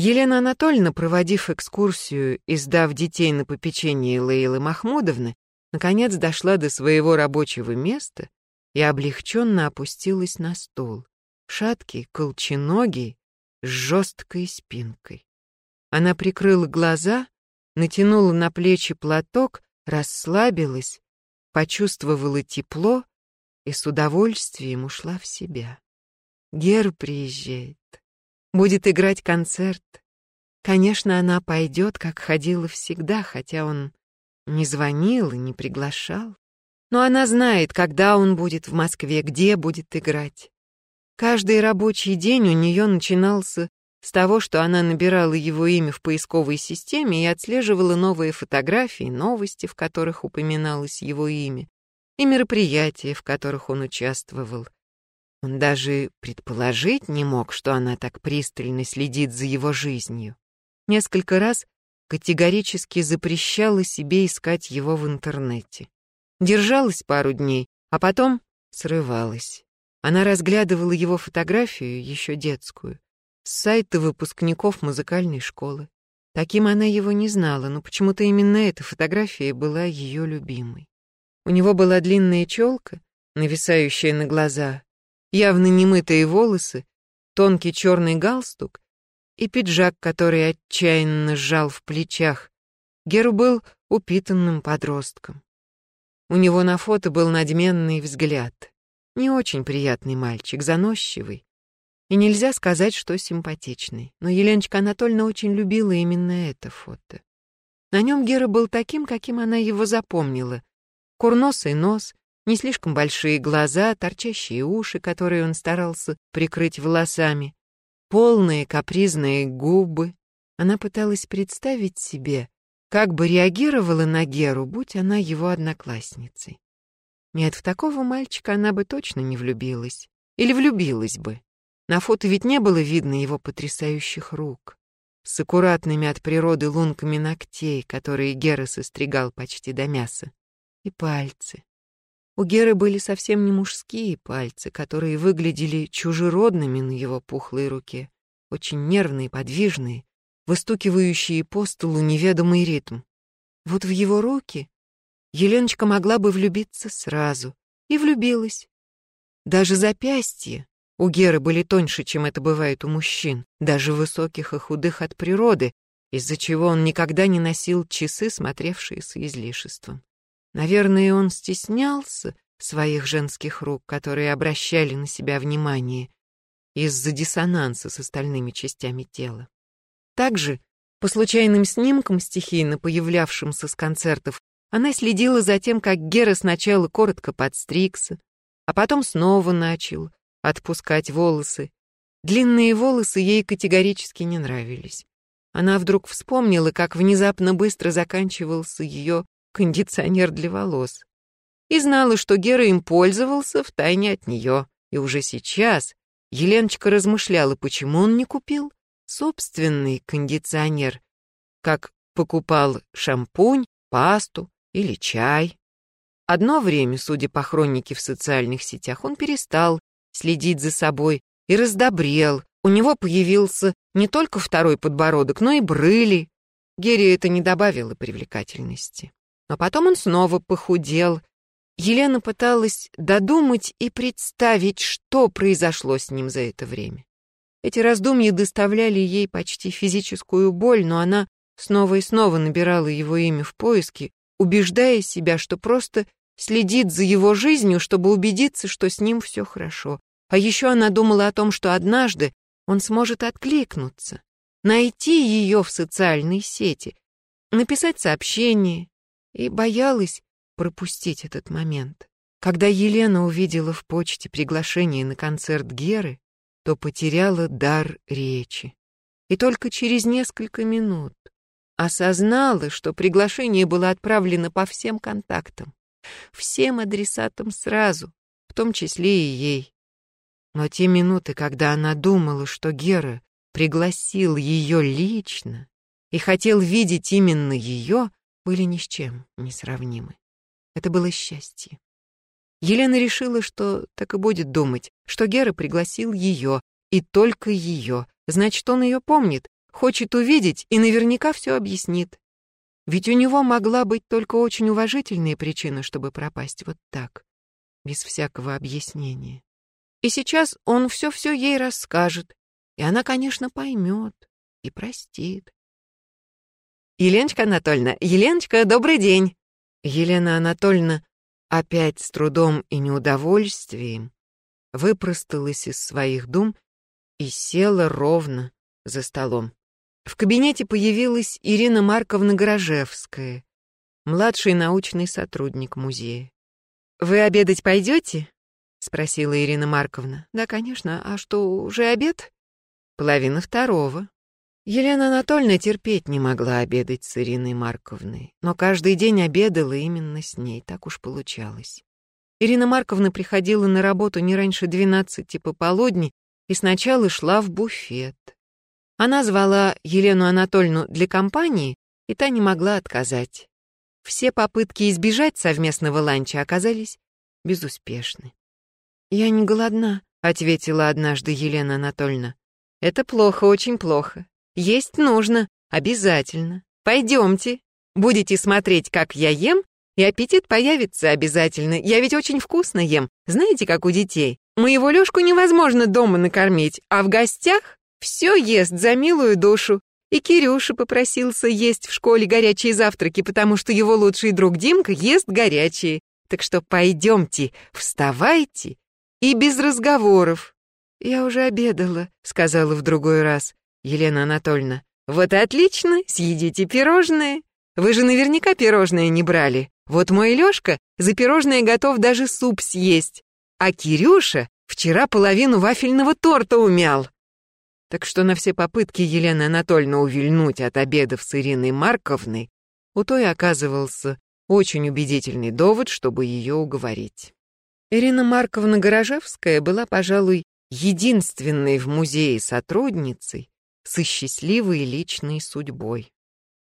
Елена Анатольевна, проводив экскурсию и сдав детей на попечение Лейлы Махмудовны, наконец дошла до своего рабочего места и облегченно опустилась на стол, шаткий, колченогий, с жесткой спинкой. Она прикрыла глаза, натянула на плечи платок, расслабилась, почувствовала тепло и с удовольствием ушла в себя. Гер приезжает. Будет играть концерт. Конечно, она пойдет, как ходила всегда, хотя он не звонил и не приглашал. Но она знает, когда он будет в Москве, где будет играть. Каждый рабочий день у нее начинался с того, что она набирала его имя в поисковой системе и отслеживала новые фотографии, новости, в которых упоминалось его имя, и мероприятия, в которых он участвовал. Он даже предположить не мог, что она так пристально следит за его жизнью. Несколько раз категорически запрещала себе искать его в интернете. Держалась пару дней, а потом срывалась. Она разглядывала его фотографию, еще детскую, с сайта выпускников музыкальной школы. Таким она его не знала, но почему-то именно эта фотография была ее любимой. У него была длинная челка, нависающая на глаза, явно немытые волосы, тонкий черный галстук и пиджак, который отчаянно сжал в плечах. Геру был упитанным подростком. У него на фото был надменный взгляд. Не очень приятный мальчик, заносчивый. И нельзя сказать, что симпатичный. Но Еленочка Анатольевна очень любила именно это фото. На нем Гера был таким, каким она его запомнила. Курносый нос, не слишком большие глаза, торчащие уши, которые он старался прикрыть волосами, полные капризные губы. Она пыталась представить себе, как бы реагировала на Геру, будь она его одноклассницей. Нет, в такого мальчика она бы точно не влюбилась. Или влюбилась бы. На фото ведь не было видно его потрясающих рук, с аккуратными от природы лунками ногтей, которые Гера состригал почти до мяса, и пальцы. У Геры были совсем не мужские пальцы, которые выглядели чужеродными на его пухлой руке, очень нервные, подвижные, выстукивающие по столу неведомый ритм. Вот в его руки Еленочка могла бы влюбиться сразу. И влюбилась. Даже запястья у Геры были тоньше, чем это бывает у мужчин, даже высоких и худых от природы, из-за чего он никогда не носил часы, смотревшие с излишеством. Наверное, он стеснялся своих женских рук, которые обращали на себя внимание из-за диссонанса с остальными частями тела. Также, по случайным снимкам, стихийно появлявшимся с концертов, она следила за тем, как Гера сначала коротко подстригся, а потом снова начал отпускать волосы. Длинные волосы ей категорически не нравились. Она вдруг вспомнила, как внезапно быстро заканчивался ее кондиционер для волос. И знала, что Гера им пользовался втайне от нее. И уже сейчас Еленочка размышляла, почему он не купил собственный кондиционер, как покупал шампунь, пасту или чай. Одно время, судя по хронике в социальных сетях, он перестал следить за собой и раздобрел. У него появился не только второй подбородок, но и брыли. Гере это не добавило привлекательности. Но потом он снова похудел. Елена пыталась додумать и представить, что произошло с ним за это время. Эти раздумья доставляли ей почти физическую боль, но она снова и снова набирала его имя в поиске, убеждая себя, что просто следит за его жизнью, чтобы убедиться, что с ним все хорошо. А еще она думала о том, что однажды он сможет откликнуться, найти ее в социальной сети, написать сообщение, и боялась пропустить этот момент. Когда Елена увидела в почте приглашение на концерт Геры, то потеряла дар речи. И только через несколько минут осознала, что приглашение было отправлено по всем контактам, всем адресатам сразу, в том числе и ей. Но те минуты, когда она думала, что Гера пригласил ее лично и хотел видеть именно ее, были ни с чем не сравнимы. Это было счастье. Елена решила, что так и будет думать, что Гера пригласил ее, и только ее, значит, он ее помнит, хочет увидеть и наверняка все объяснит. Ведь у него могла быть только очень уважительная причина, чтобы пропасть вот так, без всякого объяснения. И сейчас он все-все ей расскажет, и она, конечно, поймет и простит. «Еленочка Анатольевна, Еленочка, добрый день!» Елена Анатольевна опять с трудом и неудовольствием выпросталась из своих дум и села ровно за столом. В кабинете появилась Ирина Марковна Горожевская, младший научный сотрудник музея. «Вы обедать пойдете?» — спросила Ирина Марковна. «Да, конечно. А что, уже обед?» «Половина второго». Елена Анатольевна терпеть не могла обедать с Ириной Марковной, но каждый день обедала именно с ней, так уж получалось. Ирина Марковна приходила на работу не раньше двенадцати пополудни и сначала шла в буфет. Она звала Елену Анатольевну для компании, и та не могла отказать. Все попытки избежать совместного ланча оказались безуспешны. «Я не голодна», — ответила однажды Елена Анатольевна. «Это плохо, очень плохо. Есть нужно, обязательно. Пойдемте. Будете смотреть, как я ем, и аппетит появится обязательно. Я ведь очень вкусно ем. Знаете, как у детей. Моего Лёшку невозможно дома накормить, а в гостях все ест за милую душу. И Кирюша попросился есть в школе горячие завтраки, потому что его лучший друг Димка ест горячие. Так что пойдемте, вставайте и без разговоров. Я уже обедала, сказала в другой раз Елена Анатольевна. Вот и отлично, съедите пирожные. Вы же наверняка пирожные не брали. Вот мой Лёшка за пирожное готов даже суп съесть, а Кирюша вчера половину вафельного торта умял. Так что на все попытки Елены Анатольевны увильнуть от обедов с Ириной Марковной у той оказывался очень убедительный довод, чтобы ее уговорить. Ирина Марковна Горожевская была, пожалуй, единственной в музее сотрудницей со счастливой личной судьбой.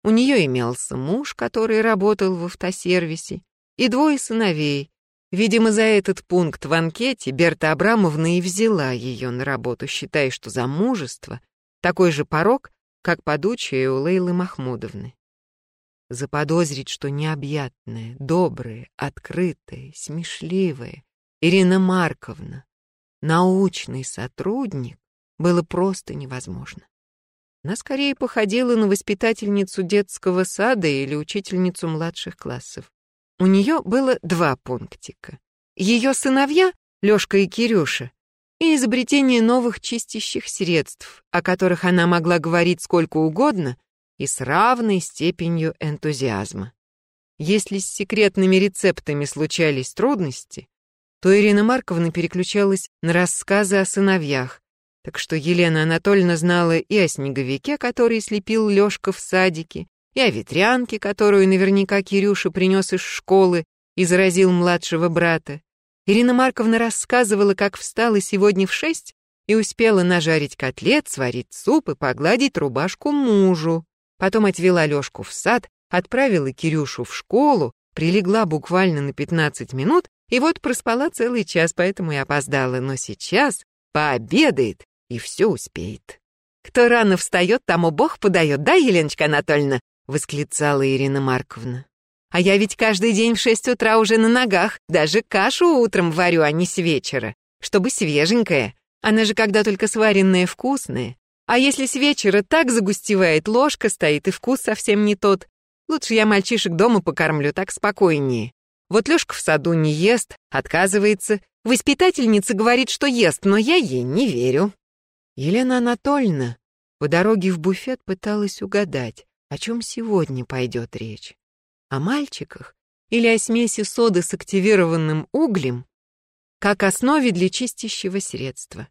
У нее имелся муж, который работал в автосервисе, и двое сыновей. Видимо, за этот пункт в анкете Берта Абрамовна и взяла ее на работу, считая, что замужество — такой же порог, как подучие у Лейлы Махмудовны. Заподозрить, что необъятная, добрая, открытая, смешливая Ирина Марковна, научный сотрудник, было просто невозможно. Она скорее походила на воспитательницу детского сада или учительницу младших классов. У нее было два пунктика. Ее сыновья, Лёшка и Кирюша, и изобретение новых чистящих средств, о которых она могла говорить сколько угодно и с равной степенью энтузиазма. Если с секретными рецептами случались трудности, то Ирина Марковна переключалась на рассказы о сыновьях, так что Елена Анатольевна знала и о снеговике, который слепил Лёшка в садике, и о ветрянке, которую наверняка Кирюша принес из школы и заразил младшего брата. Ирина Марковна рассказывала, как встала сегодня в шесть и успела нажарить котлет, сварить суп и погладить рубашку мужу. Потом отвела Лёшку в сад, отправила Кирюшу в школу, прилегла буквально на 15 минут и вот проспала целый час, поэтому и опоздала. Но сейчас пообедает и все успеет. «Кто рано встает, тому Бог подает, да, Еленочка Анатольевна?» — восклицала Ирина Марковна. «А я ведь каждый день в шесть утра уже на ногах, даже кашу утром варю, а не с вечера, чтобы свеженькая. Она же когда только сваренная вкусная. А если с вечера так загустевает, ложка стоит, и вкус совсем не тот. Лучше я мальчишек дома покормлю, так спокойнее. Вот Лёшка в саду не ест, отказывается. Воспитательница говорит, что ест, но я ей не верю. Елена Анатольевна по дороге в буфет пыталась угадать, о чем сегодня пойдет речь. О мальчиках или о смеси соды с активированным углем, как основе для чистящего средства.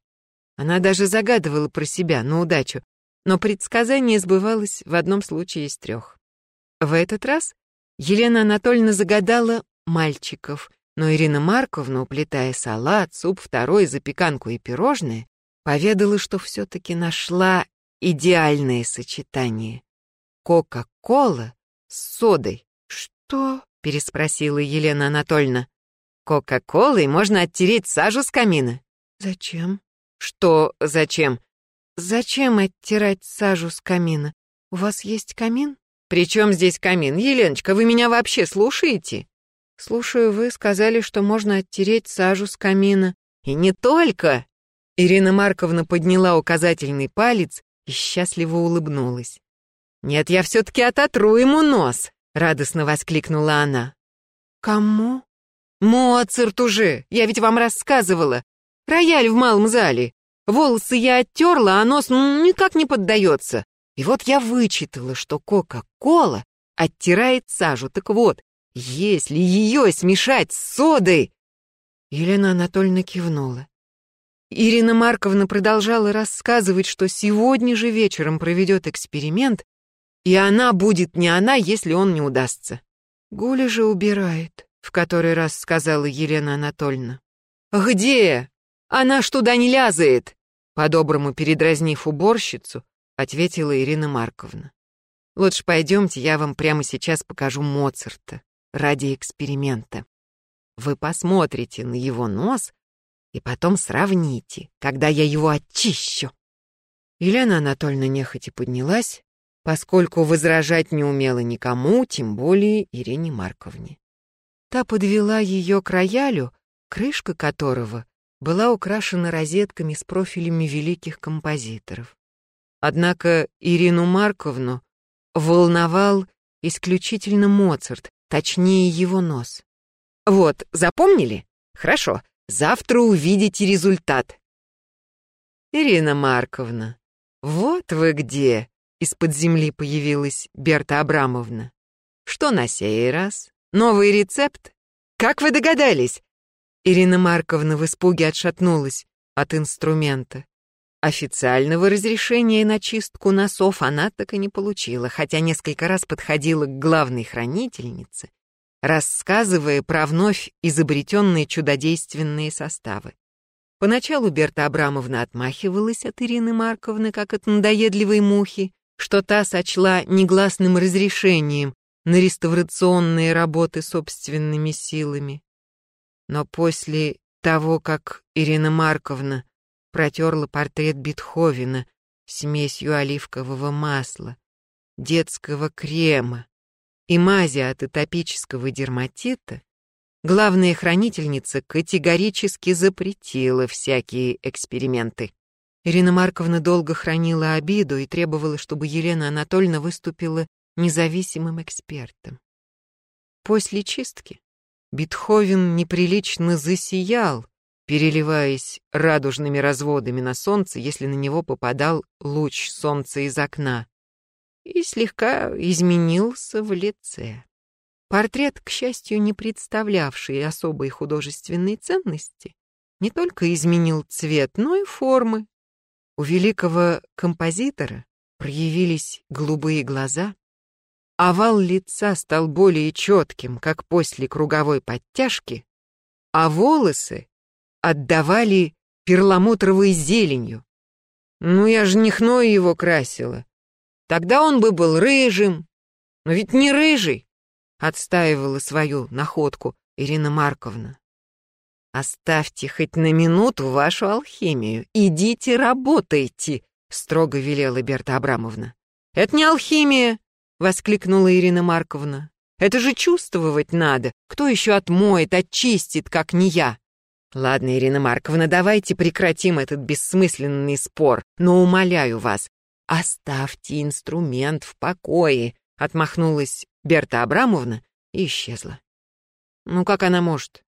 Она даже загадывала про себя на удачу, но предсказание сбывалось в одном случае из трех. В этот раз Елена Анатольевна загадала мальчиков, но Ирина Марковна, уплетая салат, суп второй, запеканку и пирожные, поведала, что все-таки нашла идеальное сочетание. Кока-кола с содой. «Что?» — переспросила Елена Анатольевна. «Кока-колой можно оттереть сажу с камина». «Зачем?» «Что зачем?» зачем оттирать сажу с камина? У вас есть камин? При чем здесь камин? Еленочка, вы меня вообще слушаете? Слушаю, вы сказали, что можно оттереть сажу с камина. И не только. Ирина Марковна подняла указательный палец и счастливо улыбнулась. «Нет, я все-таки ототру ему нос!» — радостно воскликнула она. «Кому?» «Моцарт уже! Я ведь вам рассказывала! Рояль в малом зале! Волосы я оттерла, а нос ну, никак не поддается. И вот я вычитала, что Кока-Кола оттирает сажу. Так вот, если ее смешать с содой...» Елена Анатольевна кивнула. Ирина Марковна продолжала рассказывать, что сегодня же вечером проведет эксперимент, и она будет не она, если он не удастся. «Гуля же убирает», — в который раз сказала Елена Анатольевна. «Где? Она ж туда не лязает!» По-доброму передразнив уборщицу, ответила Ирина Марковна. «Лучше пойдемте, я вам прямо сейчас покажу Моцарта ради эксперимента. Вы посмотрите на его нос и потом сравните, когда я его очищу». Елена Анатольевна нехотя поднялась, поскольку возражать не умела никому, тем более Ирине Марковне. Та подвела ее к роялю, крышка которого была украшена розетками с профилями великих композиторов. Однако Ирину Марковну волновал исключительно Моцарт, точнее его нос. Вот, запомнили? Хорошо, завтра увидите результат. Ирина Марковна, вот вы где, из-под земли появилась Берта Абрамовна. Что на сей раз? Новый рецепт? Как вы догадались? Ирина Марковна в испуге отшатнулась от инструмента. Официального разрешения на чистку носов она так и не получила, хотя несколько раз подходила к главной хранительнице, рассказывая про вновь изобретенные чудодейственные составы. Поначалу Берта Абрамовна отмахивалась от Ирины Марковны, как от надоедливой мухи, что та сочла негласным разрешением на реставрационные работы собственными силами. Но после того, как Ирина Марковна протерла портрет Бетховена смесью оливкового масла, детского крема и мази от атопического дерматита, главная хранительница категорически запретила всякие эксперименты. Ирина Марковна долго хранила обиду и требовала, чтобы Елена Анатольевна выступила независимым экспертом. После чистки Бетховен неприлично засиял, переливаясь радужными разводами на солнце, если на него попадал луч солнца из окна, и слегка изменился в лице. Портрет, к счастью, не представлявший особой художественной ценности, не только изменил цвет, но и формы, у великого композитора проявились голубые глаза, овал лица стал более четким, как после круговой подтяжки, а волосы отдавали перламутровой зеленью. Ну, я же не хной его красила. Тогда он бы был рыжим. Но ведь не рыжий, отстаивала свою находку Ирина Марковна. «Оставьте хоть на минуту вашу алхимию. Идите работайте», — строго велела Берта Абрамовна. «Это не алхимия», — воскликнула Ирина Марковна. «Это же чувствовать надо. Кто еще отмоет, очистит, как не я?» «Ладно, Ирина Марковна, давайте прекратим этот бессмысленный спор, но умоляю вас, оставьте инструмент в покое», — отмахнулась Берта Абрамовна и исчезла. «Ну как она может?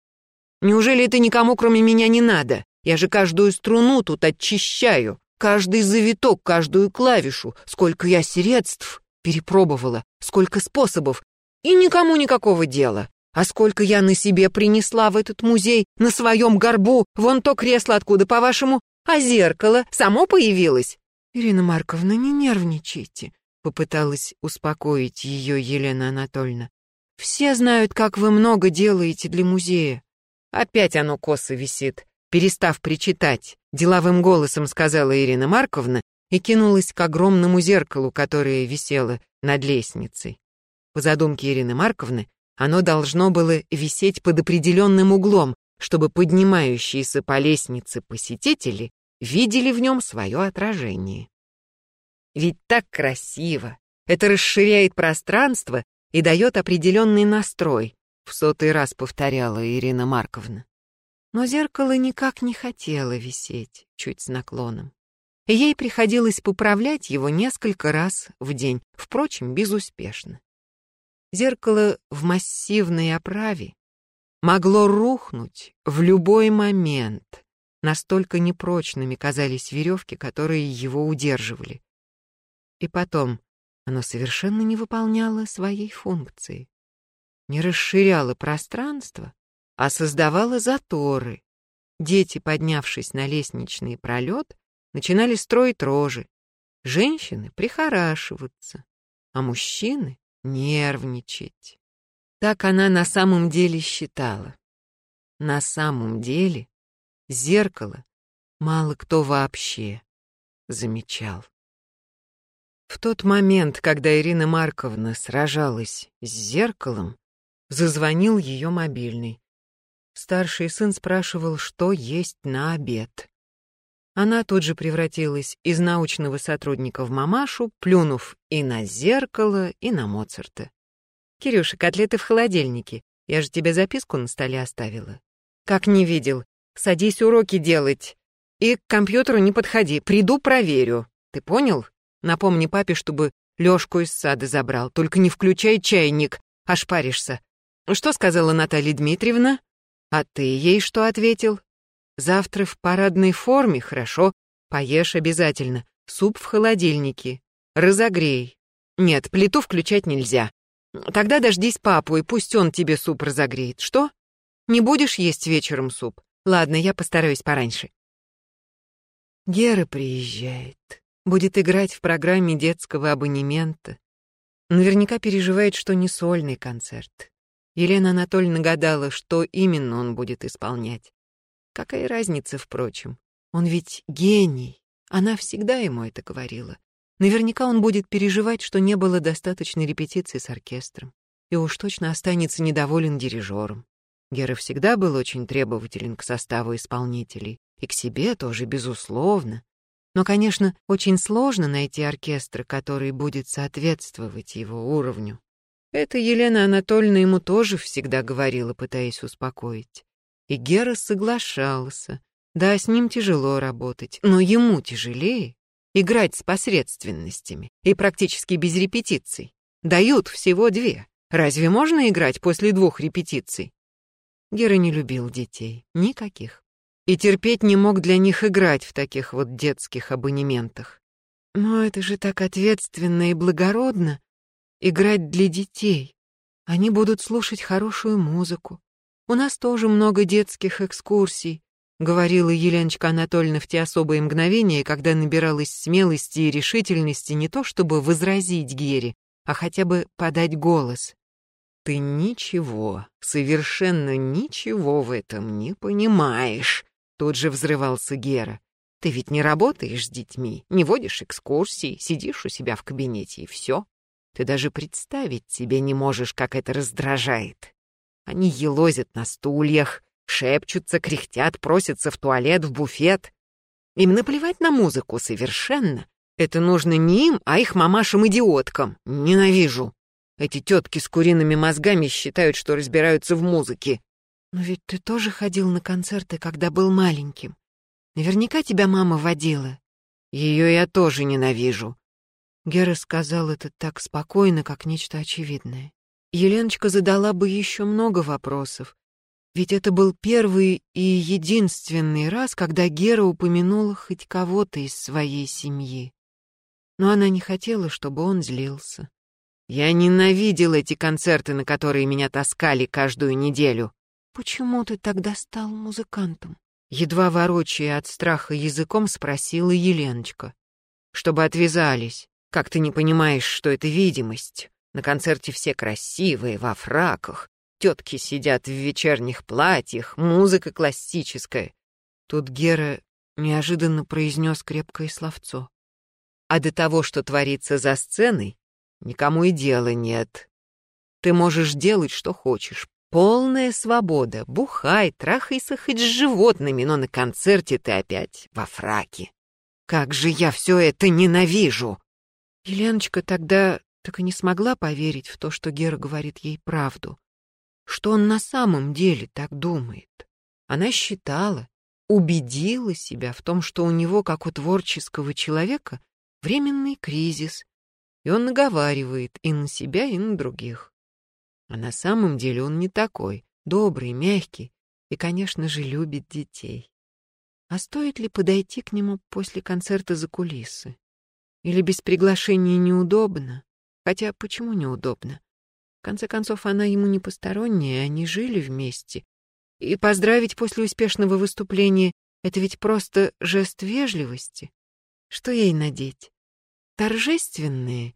Неужели это никому, кроме меня, не надо? Я же каждую струну тут очищаю, каждый завиток, каждую клавишу, сколько я средств перепробовала, сколько способов, и никому никакого дела. А сколько я на себе принесла в этот музей, на своем горбу, вон то кресло откуда, по-вашему, а зеркало само появилось? Ирина Марковна, не нервничайте, попыталась успокоить ее Елена Анатольевна. Все знают, как вы много делаете для музея. Опять оно косо висит. Перестав причитать, деловым голосом сказала Ирина Марковна и кинулась к огромному зеркалу, которое висело над лестницей. По задумке Ирины Марковны, оно должно было висеть под определенным углом, чтобы поднимающиеся по лестнице посетители видели в нем свое отражение. Ведь так красиво. Это расширяет пространство и дает определенный настрой, в сотый раз повторяла Ирина Марковна. Но зеркало никак не хотело висеть, чуть с наклоном. Ей приходилось поправлять его несколько раз в день, впрочем, безуспешно. Зеркало в массивной оправе могло рухнуть в любой момент. Настолько непрочными казались веревки, которые его удерживали. И потом, оно совершенно не выполняло своей функции. Не расширяло пространство, а создавало заторы. Дети, поднявшись на лестничный пролет, начинали строить рожи. Женщины прихорашиваться, а мужчины нервничать. Так она на самом деле считала. На самом деле зеркало мало кто вообще замечал. В тот момент, когда Ирина Марковна сражалась с зеркалом, зазвонил ее мобильный. Старший сын спрашивал, что есть на обед. Она тут же превратилась из научного сотрудника в мамашу, плюнув и на зеркало, и на Моцарта. «Кирюша, котлеты в холодильнике. Я же тебе записку на столе оставила». «Как не видел. Садись уроки делать. И к компьютеру не подходи. Приду, проверю. Ты понял?» Напомни папе, чтобы Лёшку из сада забрал. Только не включай чайник, аж паришься. Что сказала Наталья Дмитриевна? А ты ей что ответил? Завтра в парадной форме, хорошо. Поешь обязательно. Суп в холодильнике. Разогрей. Нет, плиту включать нельзя. Тогда дождись папу, и пусть он тебе суп разогреет. Что? Не будешь есть вечером суп? Ладно, я постараюсь пораньше. Гера приезжает будет играть в программе детского абонемента. Наверняка переживает, что не сольный концерт. Елена Анатольевна гадала, что именно он будет исполнять. Какая разница, впрочем? Он ведь гений. Она всегда ему это говорила. Наверняка он будет переживать, что не было достаточной репетиции с оркестром. И уж точно останется недоволен дирижером. Гера всегда был очень требователен к составу исполнителей. И к себе тоже, безусловно. Но, конечно, очень сложно найти оркестр, который будет соответствовать его уровню. Это Елена Анатольевна ему тоже всегда говорила, пытаясь успокоить. И Гера соглашался. Да, с ним тяжело работать, но ему тяжелее играть с посредственностями и практически без репетиций. Дают всего две. Разве можно играть после двух репетиций? Гера не любил детей. Никаких и терпеть не мог для них играть в таких вот детских абонементах. Но это же так ответственно и благородно — играть для детей. Они будут слушать хорошую музыку. У нас тоже много детских экскурсий, — говорила Еленочка Анатольевна в те особые мгновения, когда набиралась смелости и решительности не то чтобы возразить Гере, а хотя бы подать голос. «Ты ничего, совершенно ничего в этом не понимаешь», Тут же взрывался Гера. Ты ведь не работаешь с детьми, не водишь экскурсии, сидишь у себя в кабинете и все. Ты даже представить себе не можешь, как это раздражает. Они елозят на стульях, шепчутся, кряхтят, просятся в туалет, в буфет. Им наплевать на музыку совершенно. Это нужно не им, а их мамашам-идиоткам. Ненавижу. Эти тетки с куриными мозгами считают, что разбираются в музыке. Но ведь ты тоже ходил на концерты, когда был маленьким. Наверняка тебя мама водила. Ее я тоже ненавижу. Гера сказал это так спокойно, как нечто очевидное. Еленочка задала бы еще много вопросов, ведь это был первый и единственный раз, когда Гера упомянула хоть кого-то из своей семьи. Но она не хотела, чтобы он злился. Я ненавидел эти концерты, на которые меня таскали каждую неделю. «Почему ты тогда стал музыкантом?» Едва ворочая от страха языком, спросила Еленочка. «Чтобы отвязались. Как ты не понимаешь, что это видимость? На концерте все красивые, во фраках. Тетки сидят в вечерних платьях, музыка классическая». Тут Гера неожиданно произнес крепкое словцо. «А до того, что творится за сценой, никому и дела нет. Ты можешь делать, что хочешь, Полная свобода. Бухай, трахайся хоть с животными, но на концерте ты опять во фраке. Как же я все это ненавижу!» Еленочка тогда так и не смогла поверить в то, что Гера говорит ей правду. Что он на самом деле так думает. Она считала, убедила себя в том, что у него, как у творческого человека, временный кризис, и он наговаривает и на себя, и на других. А на самом деле он не такой, добрый, мягкий и, конечно же, любит детей. А стоит ли подойти к нему после концерта за кулисы? Или без приглашения неудобно? Хотя почему неудобно? В конце концов, она ему не посторонняя, они жили вместе. И поздравить после успешного выступления — это ведь просто жест вежливости. Что ей надеть? Торжественные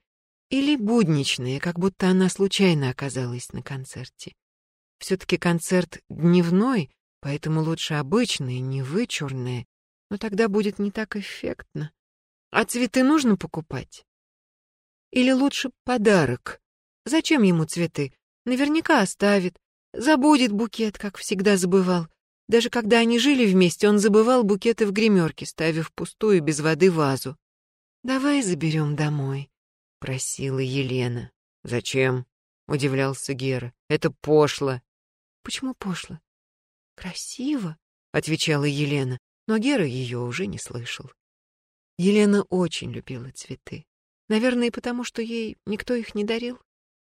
или будничные, как будто она случайно оказалась на концерте? Все-таки концерт дневной, поэтому лучше обычные, не вычурные, но тогда будет не так эффектно. А цветы нужно покупать? Или лучше подарок? Зачем ему цветы? Наверняка оставит. Забудет букет, как всегда забывал. Даже когда они жили вместе, он забывал букеты в гримерке, ставив пустую без воды вазу. «Давай заберем домой», — просила Елена. «Зачем?» — удивлялся Гера. «Это пошло». «Почему пошло?» «Красиво», — отвечала Елена, но Гера ее уже не слышал. Елена очень любила цветы. Наверное, потому что ей никто их не дарил.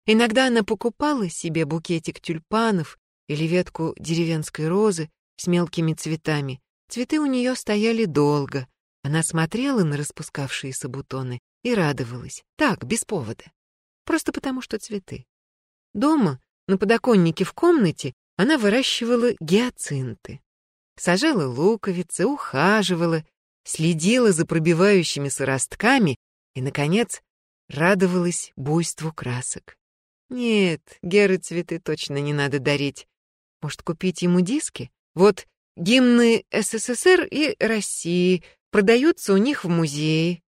Иногда она покупала себе букетик тюльпанов или ветку деревенской розы с мелкими цветами. Цветы у нее стояли долго, она смотрела на распускавшиеся бутоны и радовалась. Так, без повода. Просто потому, что цветы. Дома, на подоконнике в комнате, она выращивала гиацинты. Сажала луковицы, ухаживала, следила за пробивающимися ростками и, наконец, радовалась буйству красок. Нет, Геры цветы точно не надо дарить. Может, купить ему диски? Вот гимны СССР и России, Продаются у них в музее.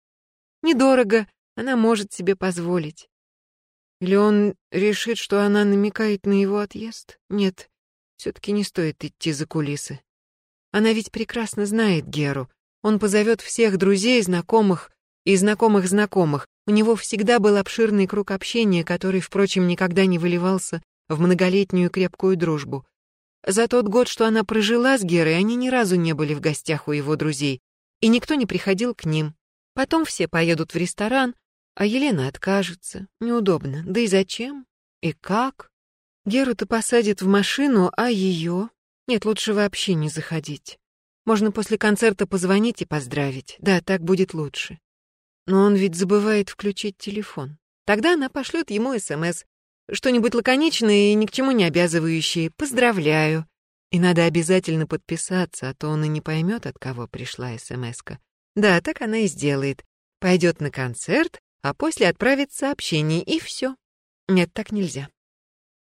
Недорого, она может себе позволить. Или он решит, что она намекает на его отъезд? Нет, все-таки не стоит идти за кулисы. Она ведь прекрасно знает Геру. Он позовет всех друзей, знакомых и знакомых знакомых. У него всегда был обширный круг общения, который, впрочем, никогда не выливался в многолетнюю крепкую дружбу. За тот год, что она прожила с Герой, они ни разу не были в гостях у его друзей, и никто не приходил к ним. Потом все поедут в ресторан, а Елена откажется. Неудобно. Да и зачем? И как? Геру-то посадят в машину, а ее? Нет, лучше вообще не заходить. Можно после концерта позвонить и поздравить. Да, так будет лучше. Но он ведь забывает включить телефон. Тогда она пошлет ему СМС. Что-нибудь лаконичное и ни к чему не обязывающее. «Поздравляю». И надо обязательно подписаться, а то он и не поймет, от кого пришла СМСка. Да, так она и сделает. Пойдет на концерт, а после отправит сообщение, и все. Нет, так нельзя.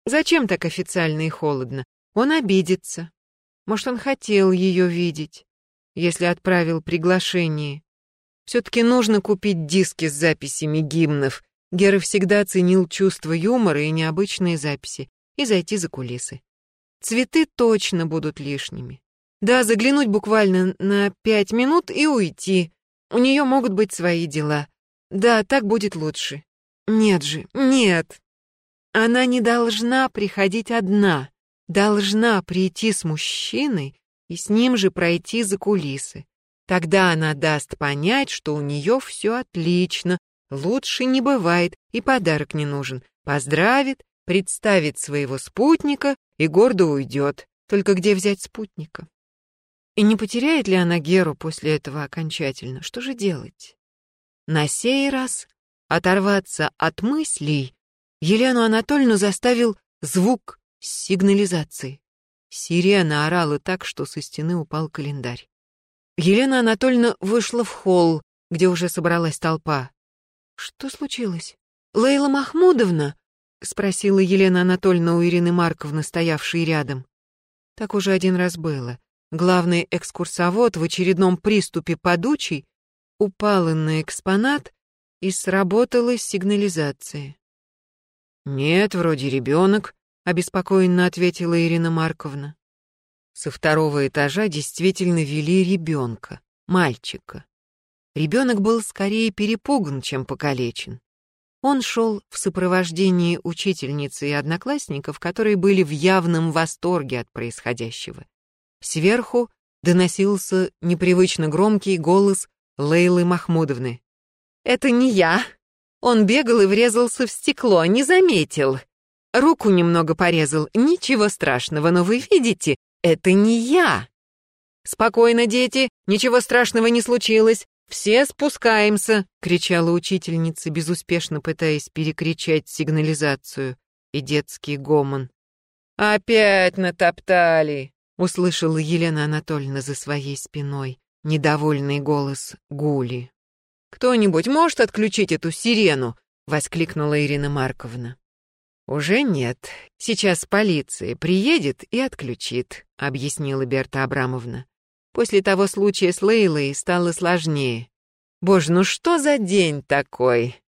Зачем так официально и холодно? Он обидится. Может, он хотел ее видеть, если отправил приглашение. Все-таки нужно купить диски с записями гимнов. Гера всегда ценил чувство юмора и необычные записи, и зайти за кулисы. Цветы точно будут лишними. Да, заглянуть буквально на пять минут и уйти. У нее могут быть свои дела. Да, так будет лучше. Нет же, нет. Она не должна приходить одна. Должна прийти с мужчиной и с ним же пройти за кулисы. Тогда она даст понять, что у нее все отлично, лучше не бывает и подарок не нужен. Поздравит, представит своего спутника и гордо уйдет. Только где взять спутника? И не потеряет ли она Геру после этого окончательно? Что же делать? На сей раз оторваться от мыслей Елену Анатольевну заставил звук сигнализации. Сирена орала так, что со стены упал календарь. Елена Анатольевна вышла в холл, где уже собралась толпа. Что случилось? Лейла Махмудовна? — спросила Елена Анатольевна у Ирины Марковны, стоявшей рядом. Так уже один раз было. Главный экскурсовод в очередном приступе подучий упала на экспонат и сработала сигнализация. «Нет, вроде ребенок», — обеспокоенно ответила Ирина Марковна. Со второго этажа действительно вели ребенка, мальчика. Ребенок был скорее перепуган, чем покалечен. Он шел в сопровождении учительницы и одноклассников, которые были в явном восторге от происходящего. Сверху доносился непривычно громкий голос Лейлы Махмудовны. «Это не я. Он бегал и врезался в стекло, не заметил. Руку немного порезал, ничего страшного, но вы видите, это не я. Спокойно, дети, ничего страшного не случилось. Все спускаемся, кричала учительница, безуспешно пытаясь перекричать сигнализацию и детский гомон. Опять натоптали, услышала Елена Анатольевна за своей спиной недовольный голос Гули. Кто-нибудь может отключить эту сирену? воскликнула Ирина Марковна. «Уже нет. Сейчас полиция приедет и отключит», — объяснила Берта Абрамовна. После того случая с Лейлой стало сложнее. «Боже, ну что за день такой?»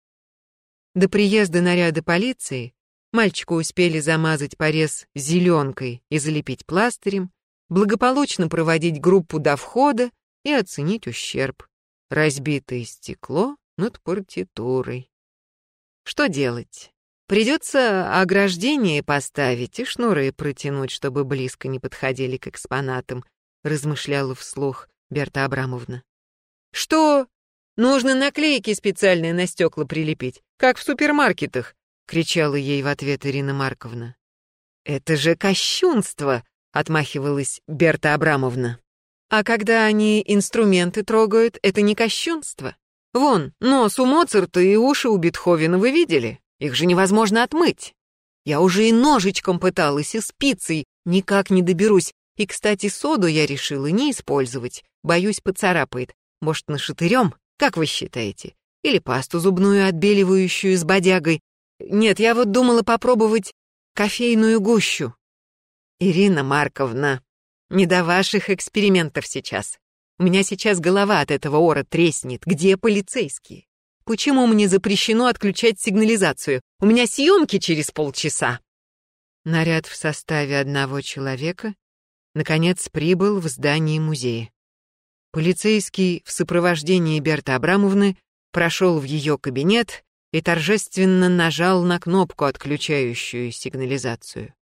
До приезда наряда полиции мальчику успели замазать порез зеленкой и залепить пластырем, благополучно проводить группу до входа и оценить ущерб. Разбитое стекло над партитурой. Что делать? Придется ограждение поставить и шнуры протянуть, чтобы близко не подходили к экспонатам, размышляла вслух Берта Абрамовна. Что? Нужно наклейки специальные на стекла прилепить, как в супермаркетах, кричала ей в ответ Ирина Марковна. Это же кощунство, отмахивалась Берта Абрамовна. А когда они инструменты трогают, это не кощунство. Вон, нос у Моцарта и уши у Бетховена вы видели? Их же невозможно отмыть. Я уже и ножичком пыталась, и спицей, никак не доберусь. И, кстати, соду я решила не использовать. Боюсь, поцарапает. Может, нашатырем? Как вы считаете? Или пасту зубную отбеливающую с бодягой? Нет, я вот думала попробовать кофейную гущу. Ирина Марковна, не до ваших экспериментов сейчас. У меня сейчас голова от этого ора треснет. Где полицейские? Почему мне запрещено отключать сигнализацию? У меня съемки через полчаса. Наряд в составе одного человека наконец прибыл в здание музея. Полицейский в сопровождении Берты Абрамовны прошел в ее кабинет и торжественно нажал на кнопку, отключающую сигнализацию.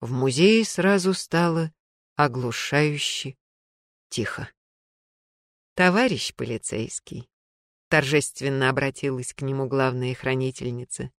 В музее сразу стало оглушающе тихо. «Товарищ полицейский», торжественно обратилась к нему главная хранительница.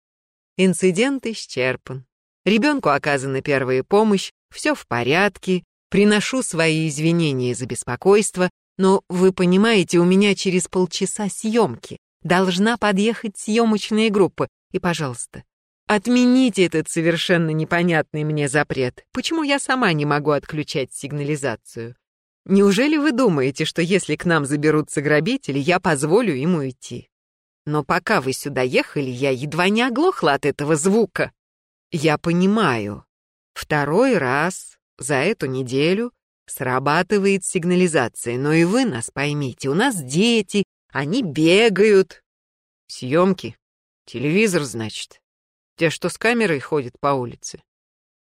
Инцидент исчерпан. Ребенку оказана первая помощь, все в порядке, приношу свои извинения за беспокойство, но вы понимаете, у меня через полчаса съемки. Должна подъехать съемочная группа. И, пожалуйста, отмените этот совершенно непонятный мне запрет. Почему я сама не могу отключать сигнализацию? Неужели вы думаете, что если к нам заберутся грабители, я позволю им уйти? Но пока вы сюда ехали, я едва не оглохла от этого звука. Я понимаю. Второй раз за эту неделю срабатывает сигнализация, но и вы нас поймите, у нас дети, они бегают. Съемки. Телевизор, значит. Те, что с камерой ходят по улице.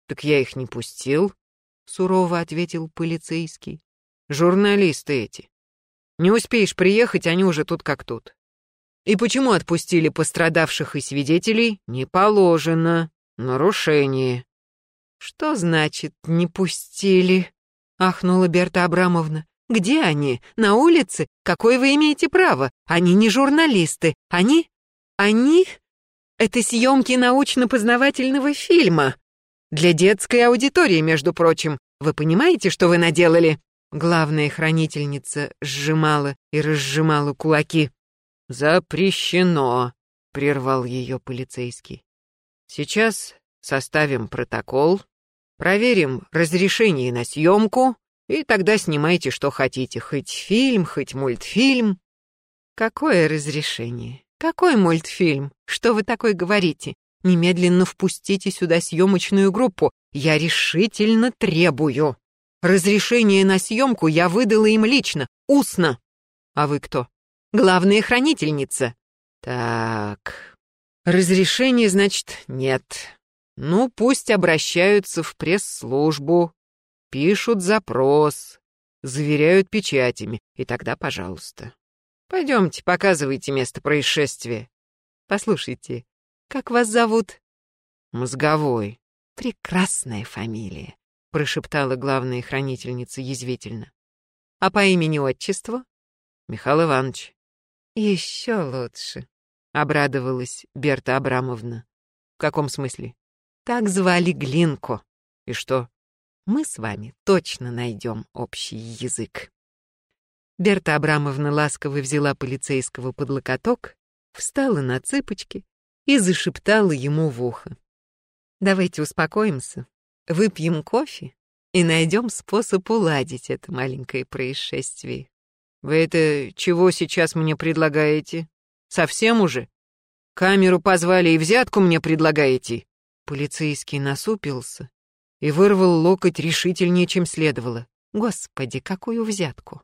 Так я их не пустил, сурово ответил полицейский. Журналисты эти. Не успеешь приехать, они уже тут как тут. И почему отпустили пострадавших и свидетелей? Не положено. Нарушение. Что значит «не пустили»? Ахнула Берта Абрамовна. Где они? На улице? Какое вы имеете право? Они не журналисты. Они... Они... Это съемки научно-познавательного фильма. Для детской аудитории, между прочим. Вы понимаете, что вы наделали? Главная хранительница сжимала и разжимала кулаки. «Запрещено», — прервал ее полицейский. «Сейчас составим протокол, проверим разрешение на съемку, и тогда снимайте, что хотите, хоть фильм, хоть мультфильм». «Какое разрешение? Какой мультфильм? Что вы такое говорите? Немедленно впустите сюда съемочную группу. Я решительно требую». Разрешение на съемку я выдала им лично, устно. А вы кто? Главная хранительница. Так. Разрешения, значит, нет. Ну, пусть обращаются в пресс-службу, пишут запрос, заверяют печатями, и тогда пожалуйста. Пойдемте, показывайте место происшествия. Послушайте, как вас зовут? Мозговой. Прекрасная фамилия, прошептала главная хранительница язвительно. А по имени-отчеству? Михаил Иванович. Еще лучше, обрадовалась Берта Абрамовна. В каком смысле? Так звали Глинку. И что? Мы с вами точно найдем общий язык. Берта Абрамовна ласково взяла полицейского под локоток, встала на цыпочки и зашептала ему в ухо. «Давайте успокоимся, выпьем кофе и найдем способ уладить это маленькое происшествие». «Вы это чего сейчас мне предлагаете? Совсем уже? Камеру позвали и взятку мне предлагаете?» Полицейский насупился и вырвал локоть решительнее, чем следовало. «Господи, какую взятку!»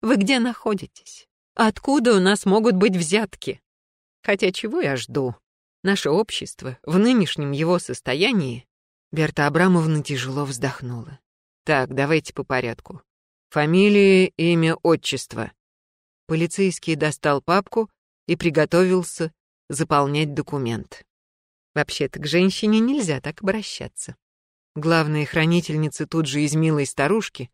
Вы где находитесь? Откуда у нас могут быть взятки? Хотя чего я жду? Наше общество в нынешнем его состоянии... Берта Абрамовна тяжело вздохнула. Так, давайте по порядку. Фамилия, имя, отчество. Полицейский достал папку и приготовился заполнять документ. Вообще-то к женщине нельзя так обращаться. Главная хранительница тут же из милой старушки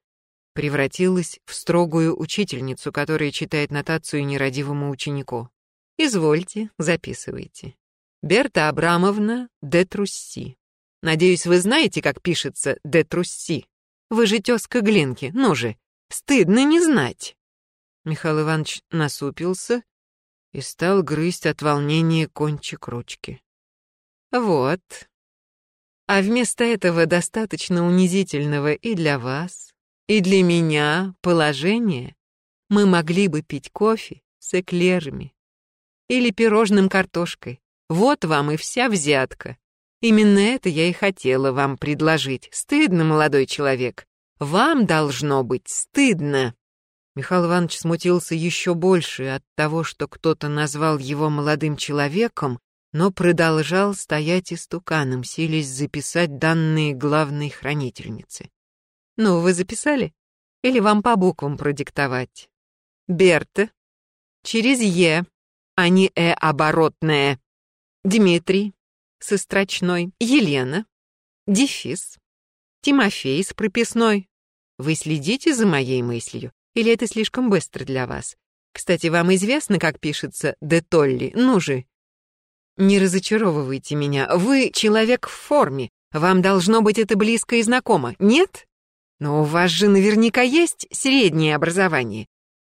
превратилась в строгую учительницу, которая читает нотацию нерадивому ученику. «Извольте, записывайте. Берта Абрамовна де Трусси. Надеюсь, вы знаете, как пишется де Трусси? Вы же тезка Глинки, ну же, стыдно не знать». Михаил Иванович насупился и стал грызть от волнения кончик ручки. «Вот. А вместо этого достаточно унизительного и для вас, и для меня положение мы могли бы пить кофе с эклерами или пирожным картошкой. Вот вам и вся взятка. Именно это я и хотела вам предложить. Стыдно, молодой человек. Вам должно быть стыдно. Михаил Иванович смутился еще больше от того, что кто-то назвал его молодым человеком, но продолжал стоять истуканом, силясь записать данные главной хранительницы. Ну, вы записали? Или вам по буквам продиктовать? Берта. Через Е, а не Э оборотное. Дмитрий. Со строчной. Елена. Дефис. Тимофей с прописной. Вы следите за моей мыслью? Или это слишком быстро для вас? Кстати, вам известно, как пишется «де Толли»? Ну же. Не разочаровывайте меня. Вы человек в форме. Вам должно быть это близко и знакомо, нет? Но у вас же наверняка есть среднее образование.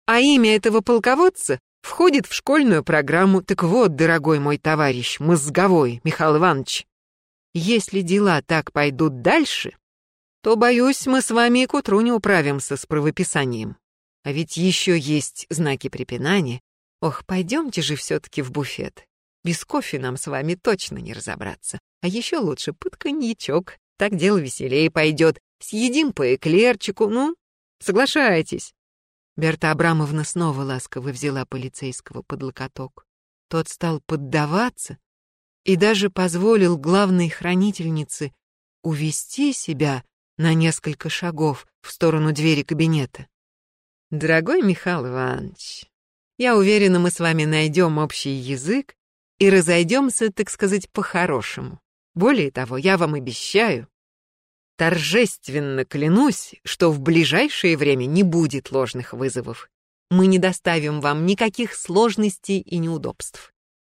А имя этого полководца входит в школьную программу. Так вот, дорогой мой товарищ, мозговой, Михаил Иванович, если дела так пойдут дальше, то, боюсь, мы с вами и к утру не управимся с правописанием. А ведь еще есть знаки препинания. Ох, пойдемте же все-таки в буфет. Без кофе нам с вами точно не разобраться. А еще лучше под коньячок. Так дело веселее пойдет. Съедим по эклерчику, ну, соглашайтесь». Берта Абрамовна снова ласково взяла полицейского под локоток. Тот стал поддаваться и даже позволил главной хранительнице увести себя на несколько шагов в сторону двери кабинета. «Дорогой Михаил Иванович, я уверена, мы с вами найдем общий язык и разойдемся, так сказать, по-хорошему. Более того, я вам обещаю, Торжественно клянусь, что в ближайшее время не будет ложных вызовов. Мы не доставим вам никаких сложностей и неудобств.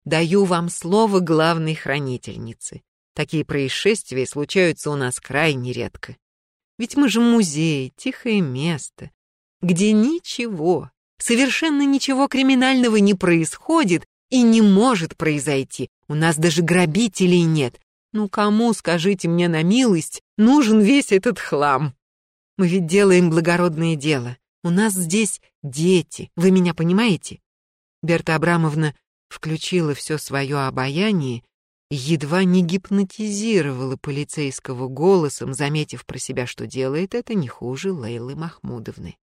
Даю вам слово главной хранительницы. Такие происшествия случаются у нас крайне редко. Ведь мы же музей, тихое место, где ничего, совершенно ничего криминального не происходит и не может произойти. У нас даже грабителей нет, ну кому, скажите мне на милость, нужен весь этот хлам? Мы ведь делаем благородное дело. У нас здесь дети, вы меня понимаете? Берта Абрамовна включила все свое обаяние и едва не гипнотизировала полицейского голосом, заметив про себя, что делает это не хуже Лейлы Махмудовны.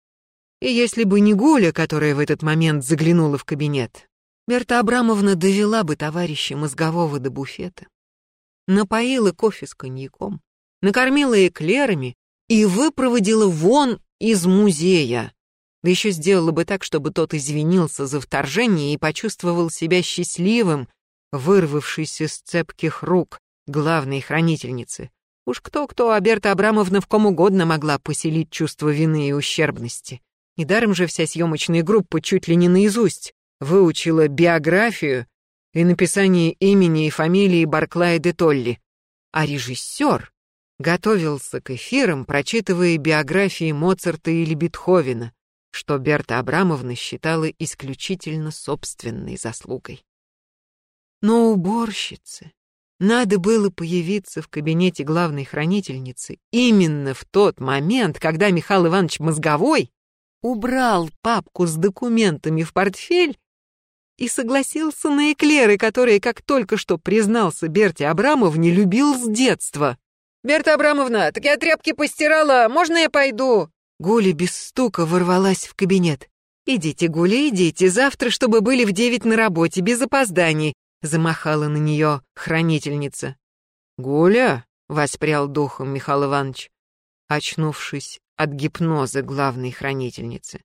И если бы не Гуля, которая в этот момент заглянула в кабинет, Берта Абрамовна довела бы товарища мозгового до буфета. напоила кофе с коньяком, накормила эклерами и выпроводила вон из музея. Да еще сделала бы так, чтобы тот извинился за вторжение и почувствовал себя счастливым, вырвавшись из цепких рук главной хранительницы. Уж кто-кто, а Берта Абрамовна в ком угодно могла поселить чувство вины и ущербности. Недаром же вся съемочная группа чуть ли не наизусть выучила биографию и написание имени и фамилии Барклая де Толли. А режиссер готовился к эфирам, прочитывая биографии Моцарта или Бетховена, что Берта Абрамовна считала исключительно собственной заслугой. Но уборщице надо было появиться в кабинете главной хранительницы именно в тот момент, когда Михаил Иванович Мозговой убрал папку с документами в портфель и согласился на эклеры, которые, как только что признался Берте Абрамовне, любил с детства. «Берта Абрамовна, так я тряпки постирала, можно я пойду?» Гуля без стука ворвалась в кабинет. «Идите, Гуля, идите, завтра, чтобы были в девять на работе, без опозданий», замахала на нее хранительница. «Гуля?» — воспрял духом Михаил Иванович, очнувшись от гипноза главной хранительницы.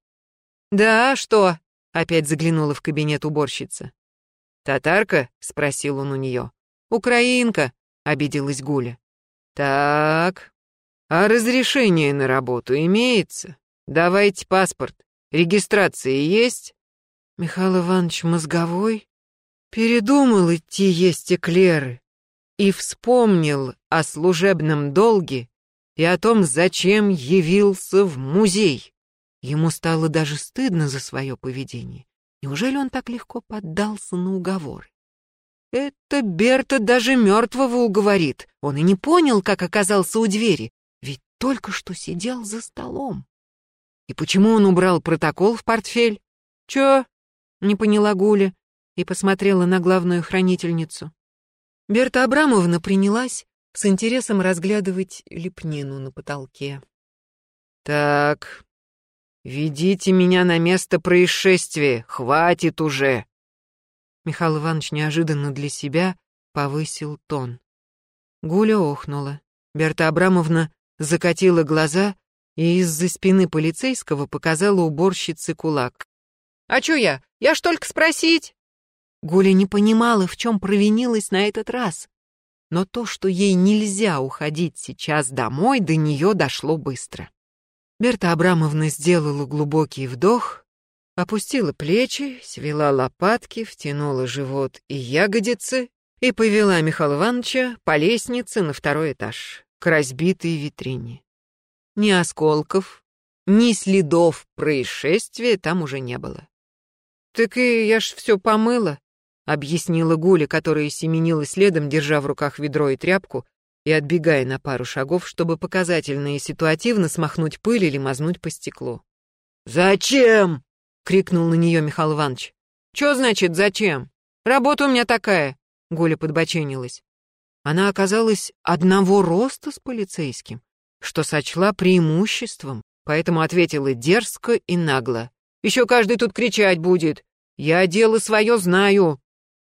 «Да, что?» — опять заглянула в кабинет уборщица. «Татарка?» — спросил он у нее. «Украинка», — обиделась Гуля. «Так, а разрешение на работу имеется? Давайте паспорт. Регистрация есть?» Михаил Иванович мозговой передумал идти есть эклеры и вспомнил о служебном долге и о том, зачем явился в музей. Ему стало даже стыдно за свое поведение. Неужели он так легко поддался на уговоры? Это Берта даже мертвого уговорит. Он и не понял, как оказался у двери, ведь только что сидел за столом. И почему он убрал протокол в портфель? Чё? Не поняла Гуля и посмотрела на главную хранительницу. Берта Абрамовна принялась с интересом разглядывать лепнину на потолке. «Так, ведите меня на место происшествия, хватит уже!» Михаил Иванович неожиданно для себя повысил тон. Гуля охнула. Берта Абрамовна закатила глаза и из-за спины полицейского показала уборщице кулак. «А чё я? Я ж только спросить!» Гуля не понимала, в чем провинилась на этот раз. Но то, что ей нельзя уходить сейчас домой, до нее дошло быстро. Берта Абрамовна сделала глубокий вдох, опустила плечи, свела лопатки, втянула живот и ягодицы и повела Михаила Ивановича по лестнице на второй этаж, к разбитой витрине. Ни осколков, ни следов происшествия там уже не было. «Так и я ж все помыла», — объяснила Гуля, которая семенила следом, держа в руках ведро и тряпку и отбегая на пару шагов, чтобы показательно и ситуативно смахнуть пыль или мазнуть по стеклу. «Зачем?» — крикнул на нее Михаил Иванович. «Чё значит «зачем»? Работа у меня такая», — Гуля подбоченилась. Она оказалась одного роста с полицейским, что сочла преимуществом, поэтому ответила дерзко и нагло. «Еще каждый тут кричать будет. Я дело свое знаю».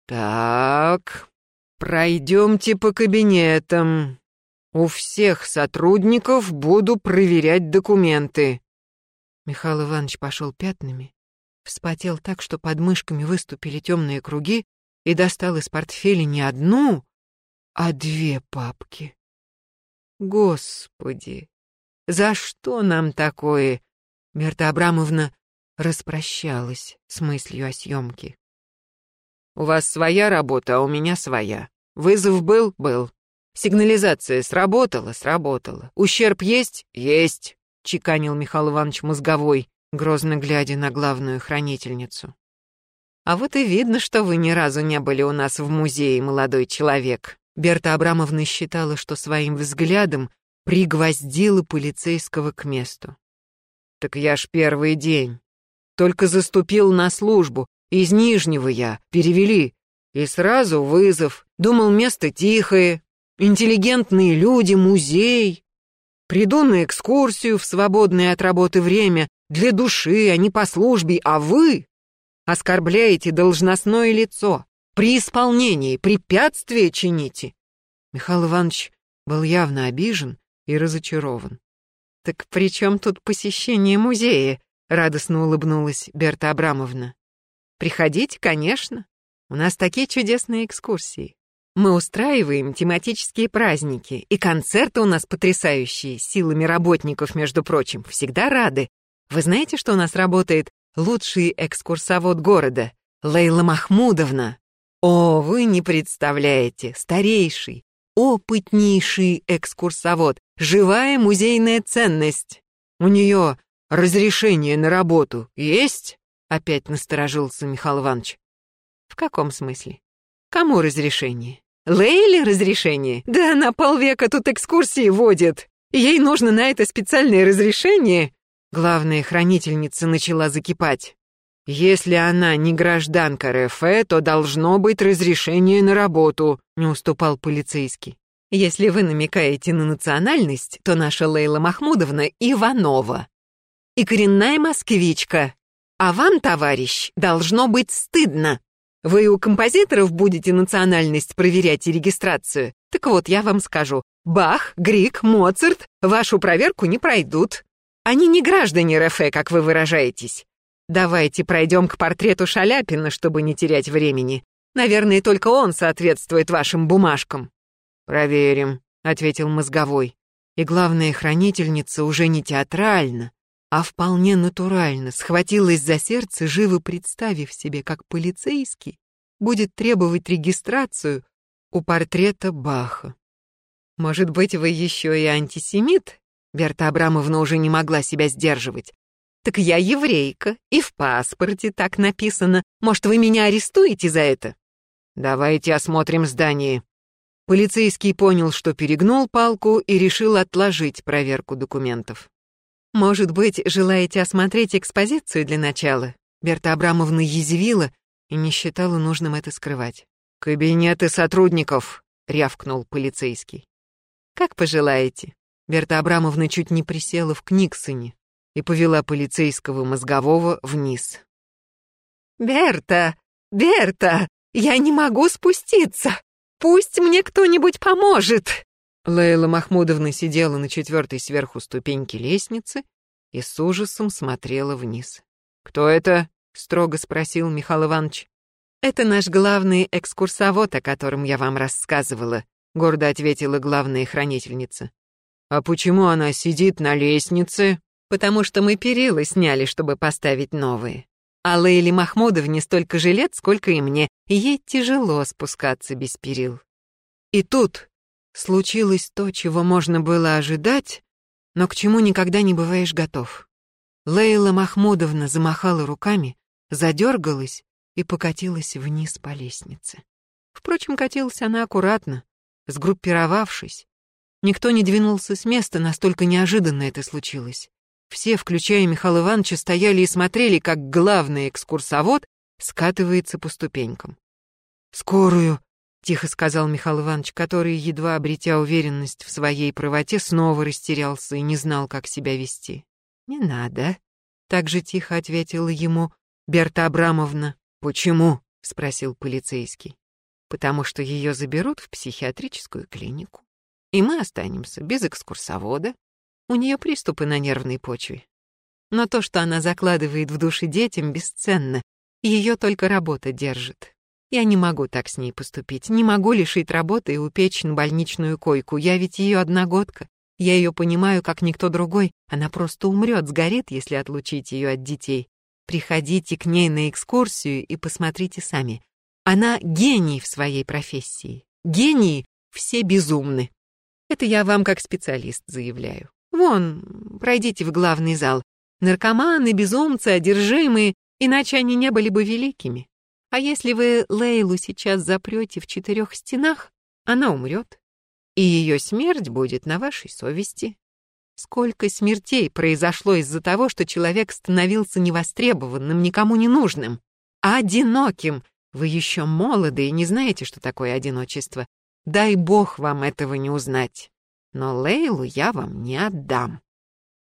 «Так, пройдемте по кабинетам. У всех сотрудников буду проверять документы». Михаил Иванович пошел пятнами, вспотел так, что под мышками выступили темные круги, и достал из портфеля не одну, а две папки. Господи, за что нам такое? Мерта Абрамовна распрощалась с мыслью о съемке. У вас своя работа, а у меня своя. Вызов был? Был. Сигнализация сработала? Сработала. Ущерб есть? Есть, чеканил Михаил Иванович мозговой, грозно глядя на главную хранительницу. А вот и видно, что вы ни разу не были у нас в музее, молодой человек. Берта Абрамовна считала, что своим взглядом пригвоздила полицейского к месту. Так я ж первый день. Только заступил на службу, из Нижнего я, перевели. И сразу вызов. Думал, место тихое, интеллигентные люди, музей. Приду на экскурсию в свободное от работы время, для души, а не по службе, а вы оскорбляете должностное лицо, при исполнении препятствия чините. Михаил Иванович был явно обижен и разочарован. «Так при чем тут посещение музея?» — радостно улыбнулась Берта Абрамовна. «Приходите, конечно. У нас такие чудесные экскурсии. Мы устраиваем тематические праздники, и концерты у нас потрясающие, силами работников, между прочим, всегда рады. Вы знаете, что у нас работает лучший экскурсовод города, Лейла Махмудовна? О, вы не представляете, старейший, опытнейший экскурсовод, живая музейная ценность. У нее разрешение на работу есть? Опять насторожился Михаил Иванович. В каком смысле? Кому разрешение? Лейле разрешение? Да она полвека тут экскурсии водит. Ей нужно на это специальное разрешение. Главная хранительница начала закипать. Если она не гражданка РФ, то должно быть разрешение на работу, не уступал полицейский. Если вы намекаете на национальность, то наша Лейла Махмудовна Иванова. И коренная москвичка. А вам, товарищ, должно быть стыдно. Вы у композиторов будете национальность проверять и регистрацию. Так вот, я вам скажу. Бах, Грик, Моцарт вашу проверку не пройдут. Они не граждане РФ, как вы выражаетесь. Давайте пройдем к портрету Шаляпина, чтобы не терять времени. Наверное, только он соответствует вашим бумажкам. Проверим, ответил мозговой. И главная хранительница уже не театрально, а вполне натурально схватилась за сердце, живо представив себе, как полицейский будет требовать регистрацию у портрета Баха. Может быть, вы еще и антисемит? Берта Абрамовна уже не могла себя сдерживать. «Так я еврейка, и в паспорте так написано. Может, вы меня арестуете за это?» «Давайте осмотрим здание». Полицейский понял, что перегнул палку и решил отложить проверку документов. «Может быть, желаете осмотреть экспозицию для начала?» Берта Абрамовна язвила и не считала нужным это скрывать. «Кабинеты сотрудников», — рявкнул полицейский. «Как пожелаете». Берта Абрамовна чуть не присела в Книксоне, и повела полицейского мозгового вниз. «Берта! Берта! Я не могу спуститься! Пусть мне кто-нибудь поможет!» Лейла Махмудовна сидела на четвертой сверху ступеньки лестницы и с ужасом смотрела вниз. «Кто это?» — строго спросил Михаил Иванович. «Это наш главный экскурсовод, о котором я вам рассказывала», — гордо ответила главная хранительница. «А почему она сидит на лестнице?» потому что мы перила сняли, чтобы поставить новые. А Лейле Махмудовне столько же лет, сколько и мне, ей тяжело спускаться без перил. И тут случилось то, чего можно было ожидать, но к чему никогда не бываешь готов. Лейла Махмудовна замахала руками, задергалась и покатилась вниз по лестнице. Впрочем, катилась она аккуратно, сгруппировавшись. Никто не двинулся с места, настолько неожиданно это случилось. Все, включая Михаила Ивановича, стояли и смотрели, как главный экскурсовод скатывается по ступенькам. «Скорую!» — тихо сказал Михаил Иванович, который, едва обретя уверенность в своей правоте, снова растерялся и не знал, как себя вести. «Не надо», — так же тихо ответила ему Берта Абрамовна. «Почему?» — спросил полицейский. «Потому что ее заберут в психиатрическую клинику, и мы останемся без экскурсовода, у нее приступы на нервной почве. Но то, что она закладывает в души детям, бесценно. Ее только работа держит. Я не могу так с ней поступить. Не могу лишить работы и упечь на больничную койку. Я ведь ее одногодка. Я ее понимаю, как никто другой. Она просто умрет, сгорит, если отлучить ее от детей. Приходите к ней на экскурсию и посмотрите сами. Она гений в своей профессии. Гении все безумны. Это я вам как специалист заявляю. Вон, пройдите в главный зал. Наркоманы, безумцы, одержимые, иначе они не были бы великими. А если вы Лейлу сейчас запрете в четырех стенах, она умрет. И ее смерть будет на вашей совести. Сколько смертей произошло из-за того, что человек становился невостребованным, никому не нужным, а одиноким. Вы еще молоды и не знаете, что такое одиночество. Дай бог вам этого не узнать. Но Лейлу я вам не отдам.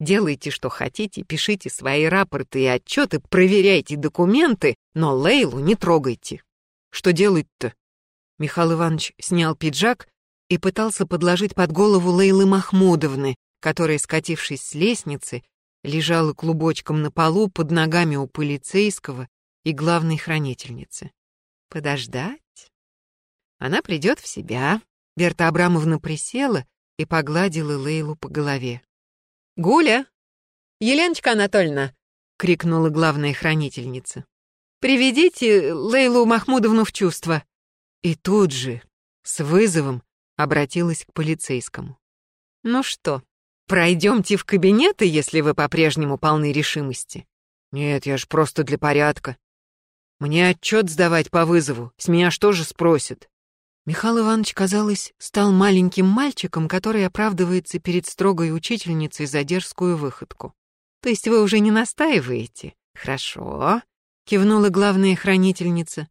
Делайте, что хотите, пишите свои рапорты и отчеты, проверяйте документы, но Лейлу не трогайте. Что делать-то? Михаил Иванович снял пиджак и пытался подложить под голову Лейлы Махмудовны, которая, скатившись с лестницы, лежала клубочком на полу под ногами у полицейского и главной хранительницы. Подождать? Она придет в себя. Берта Абрамовна присела и погладила Лейлу по голове. «Гуля! Еленочка Анатольевна!» — крикнула главная хранительница. «Приведите Лейлу Махмудовну в чувство!» И тут же, с вызовом, обратилась к полицейскому. «Ну что, Пройдемте в кабинеты, если вы по-прежнему полны решимости. Нет, я ж просто для порядка. Мне отчет сдавать по вызову, с меня что же спросят? Михаил Иванович, казалось, стал маленьким мальчиком, который оправдывается перед строгой учительницей за дерзкую выходку. То есть вы уже не настаиваете? Хорошо. Кивнула главная хранительница.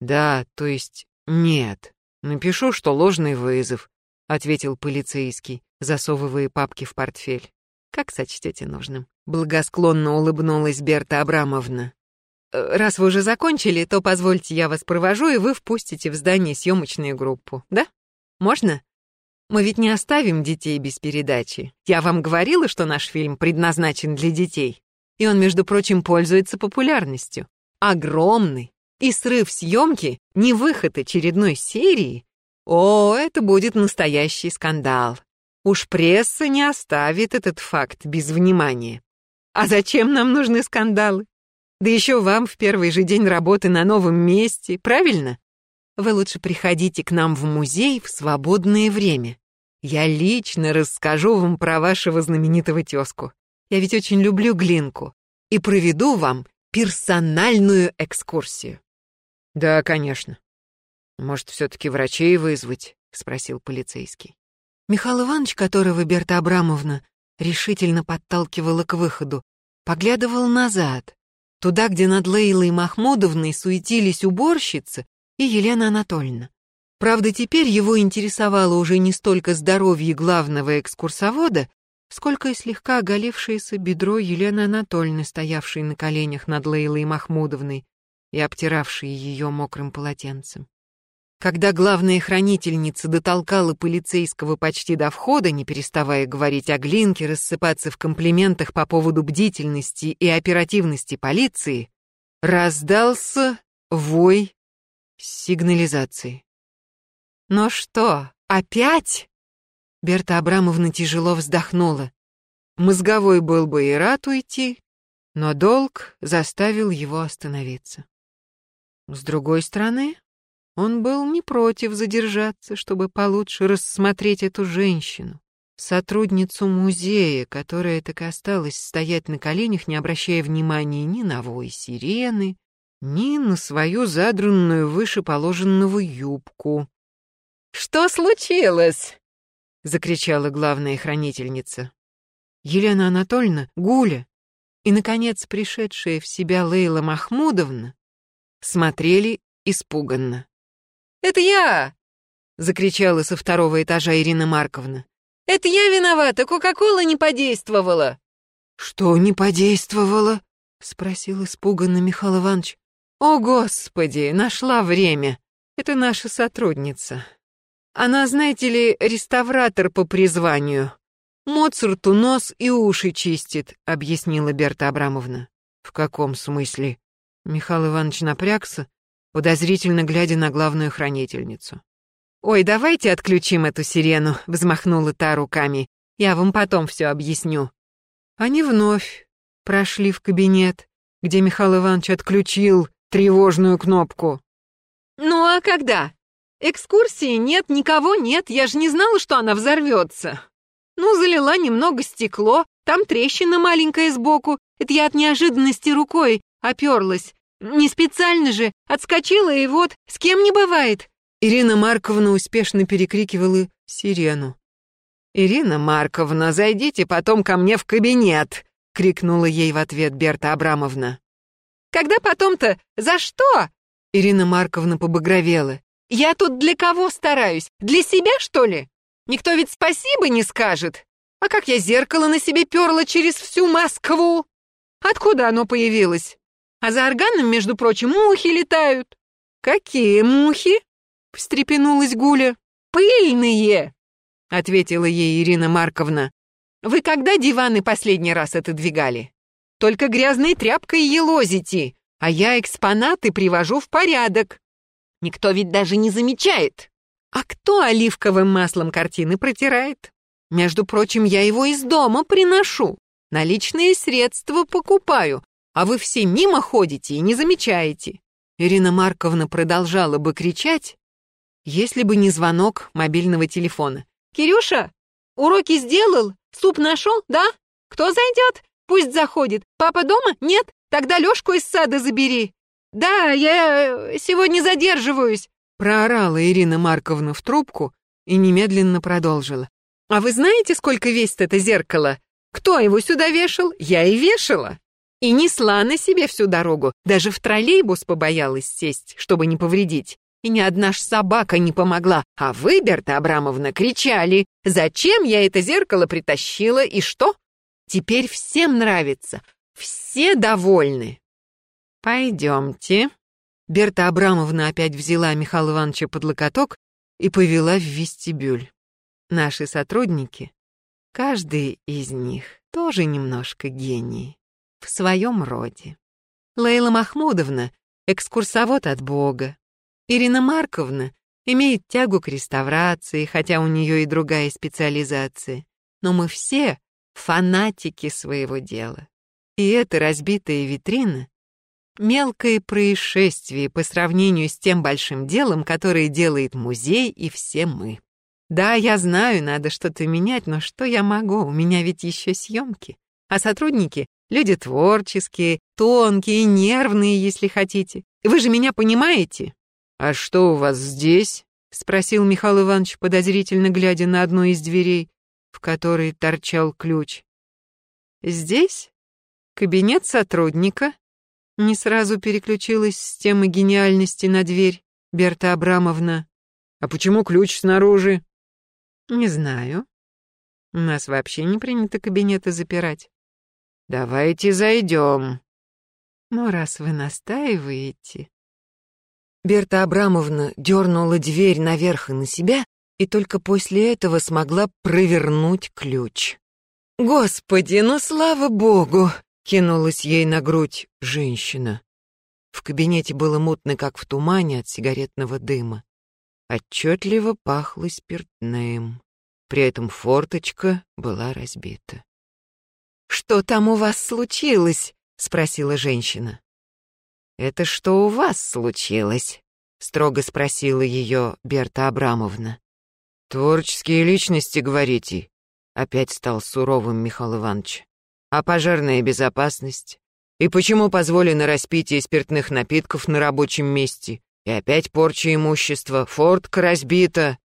Да, то есть нет. Напишу, что ложный вызов, ответил полицейский засовывая папки в портфель. «Как сочтете нужным?» Благосклонно улыбнулась Берта Абрамовна. «Э, «Раз вы уже закончили, то позвольте я вас провожу, и вы впустите в здание съемочную группу, да? Можно? Мы ведь не оставим детей без передачи. Я вам говорила, что наш фильм предназначен для детей. И он, между прочим, пользуется популярностью. Огромный. И срыв съемки, не выход очередной серии. О, это будет настоящий скандал. Уж пресса не оставит этот факт без внимания. А зачем нам нужны скандалы? Да еще вам в первый же день работы на новом месте, правильно? Вы лучше приходите к нам в музей в свободное время. Я лично расскажу вам про вашего знаменитого тезку. Я ведь очень люблю Глинку. И проведу вам персональную экскурсию. Да, конечно. Может, все-таки врачей вызвать? Спросил полицейский. Михаил Иванович, которого Берта Абрамовна решительно подталкивала к выходу, поглядывал назад, туда, где над Лейлой Махмудовной суетились уборщицы и Елена Анатольевна. Правда, теперь его интересовало уже не столько здоровье главного экскурсовода, сколько и слегка оголившееся бедро Елены Анатольевны, стоявшей на коленях над Лейлой Махмудовной и обтиравшей ее мокрым полотенцем. Когда главная хранительница дотолкала полицейского почти до входа, не переставая говорить о Глинке, рассыпаться в комплиментах по поводу бдительности и оперативности полиции, раздался вой сигнализации. «Ну что, опять?» Берта Абрамовна тяжело вздохнула. Мозговой был бы и рад уйти, но долг заставил его остановиться. С другой стороны, он был не против задержаться, чтобы получше рассмотреть эту женщину, сотрудницу музея, которая так и осталась стоять на коленях, не обращая внимания ни на вой сирены, ни на свою задранную выше положенного юбку. «Что случилось?» — закричала главная хранительница. Елена Анатольевна, Гуля и, наконец, пришедшая в себя Лейла Махмудовна смотрели испуганно. Это я!» — закричала со второго этажа Ирина Марковна. «Это я виновата, Кока-Кола не подействовала!» «Что не подействовала?» — спросил испуганно Михаил Иванович. «О, Господи, нашла время! Это наша сотрудница. Она, знаете ли, реставратор по призванию. Моцарту нос и уши чистит», — объяснила Берта Абрамовна. «В каком смысле?» Михаил Иванович напрягся, подозрительно глядя на главную хранительницу. «Ой, давайте отключим эту сирену», — взмахнула та руками. «Я вам потом все объясню». Они вновь прошли в кабинет, где Михаил Иванович отключил тревожную кнопку. «Ну а когда? Экскурсии нет, никого нет, я же не знала, что она взорвется. Ну, залила немного стекло, там трещина маленькая сбоку, это я от неожиданности рукой оперлась. Не специально же, отскочила и вот, с кем не бывает. Ирина Марковна успешно перекрикивала сирену. «Ирина Марковна, зайдите потом ко мне в кабинет!» — крикнула ей в ответ Берта Абрамовна. «Когда потом-то? За что?» Ирина Марковна побагровела. «Я тут для кого стараюсь? Для себя, что ли? Никто ведь спасибо не скажет. А как я зеркало на себе перла через всю Москву? Откуда оно появилось? А за органом, между прочим, мухи летают. Какие мухи? Встрепенулась Гуля. пыльные!» — ответила ей Ирина Марковна. «Вы когда диваны последний раз отодвигали? Только грязной тряпкой елозите, а я экспонаты привожу в порядок. Никто ведь даже не замечает. А кто оливковым маслом картины протирает? Между прочим, я его из дома приношу. Наличные средства покупаю, а вы все мимо ходите и не замечаете. Ирина Марковна продолжала бы кричать, если бы не звонок мобильного телефона. «Кирюша, уроки сделал? Суп нашел, да? Кто зайдет? Пусть заходит. Папа дома? Нет? Тогда Лёшку из сада забери. Да, я э, сегодня задерживаюсь», проорала Ирина Марковна в трубку и немедленно продолжила. «А вы знаете, сколько весит это зеркало? Кто его сюда вешал? Я и вешала. И несла на себе всю дорогу, даже в троллейбус побоялась сесть, чтобы не повредить. И ни одна ж собака не помогла, а вы, Берта Абрамовна, кричали, зачем я это зеркало притащила и что? Теперь всем нравится, все довольны. Пойдемте. Берта Абрамовна опять взяла Михаила Ивановича под локоток и повела в вестибюль. Наши сотрудники, каждый из них тоже немножко гений в своем роде. Лейла Махмудовна — экскурсовод от Бога. Ирина Марковна имеет тягу к реставрации, хотя у нее и другая специализация. Но мы все фанатики своего дела. И эта разбитая витрина — мелкое происшествие по сравнению с тем большим делом, которое делает музей и все мы. Да, я знаю, надо что-то менять, но что я могу? У меня ведь еще съемки. А сотрудники Люди творческие, тонкие, нервные, если хотите. Вы же меня понимаете?» «А что у вас здесь?» — спросил Михаил Иванович, подозрительно глядя на одну из дверей, в которой торчал ключ. «Здесь? Кабинет сотрудника?» Не сразу переключилась с темы гениальности на дверь Берта Абрамовна. «А почему ключ снаружи?» «Не знаю. У нас вообще не принято кабинеты запирать. Давайте зайдем. Ну, раз вы настаиваете... Берта Абрамовна дернула дверь наверх и на себя, и только после этого смогла провернуть ключ. «Господи, ну слава богу!» — кинулась ей на грудь женщина. В кабинете было мутно, как в тумане от сигаретного дыма. Отчетливо пахло спиртным. При этом форточка была разбита. «Что там у вас случилось?» — спросила женщина. «Это что у вас случилось?» — строго спросила ее Берта Абрамовна. «Творческие личности, говорите?» — опять стал суровым Михаил Иванович. «А пожарная безопасность? И почему позволено распитие спиртных напитков на рабочем месте? И опять порча имущества, фортка разбита?»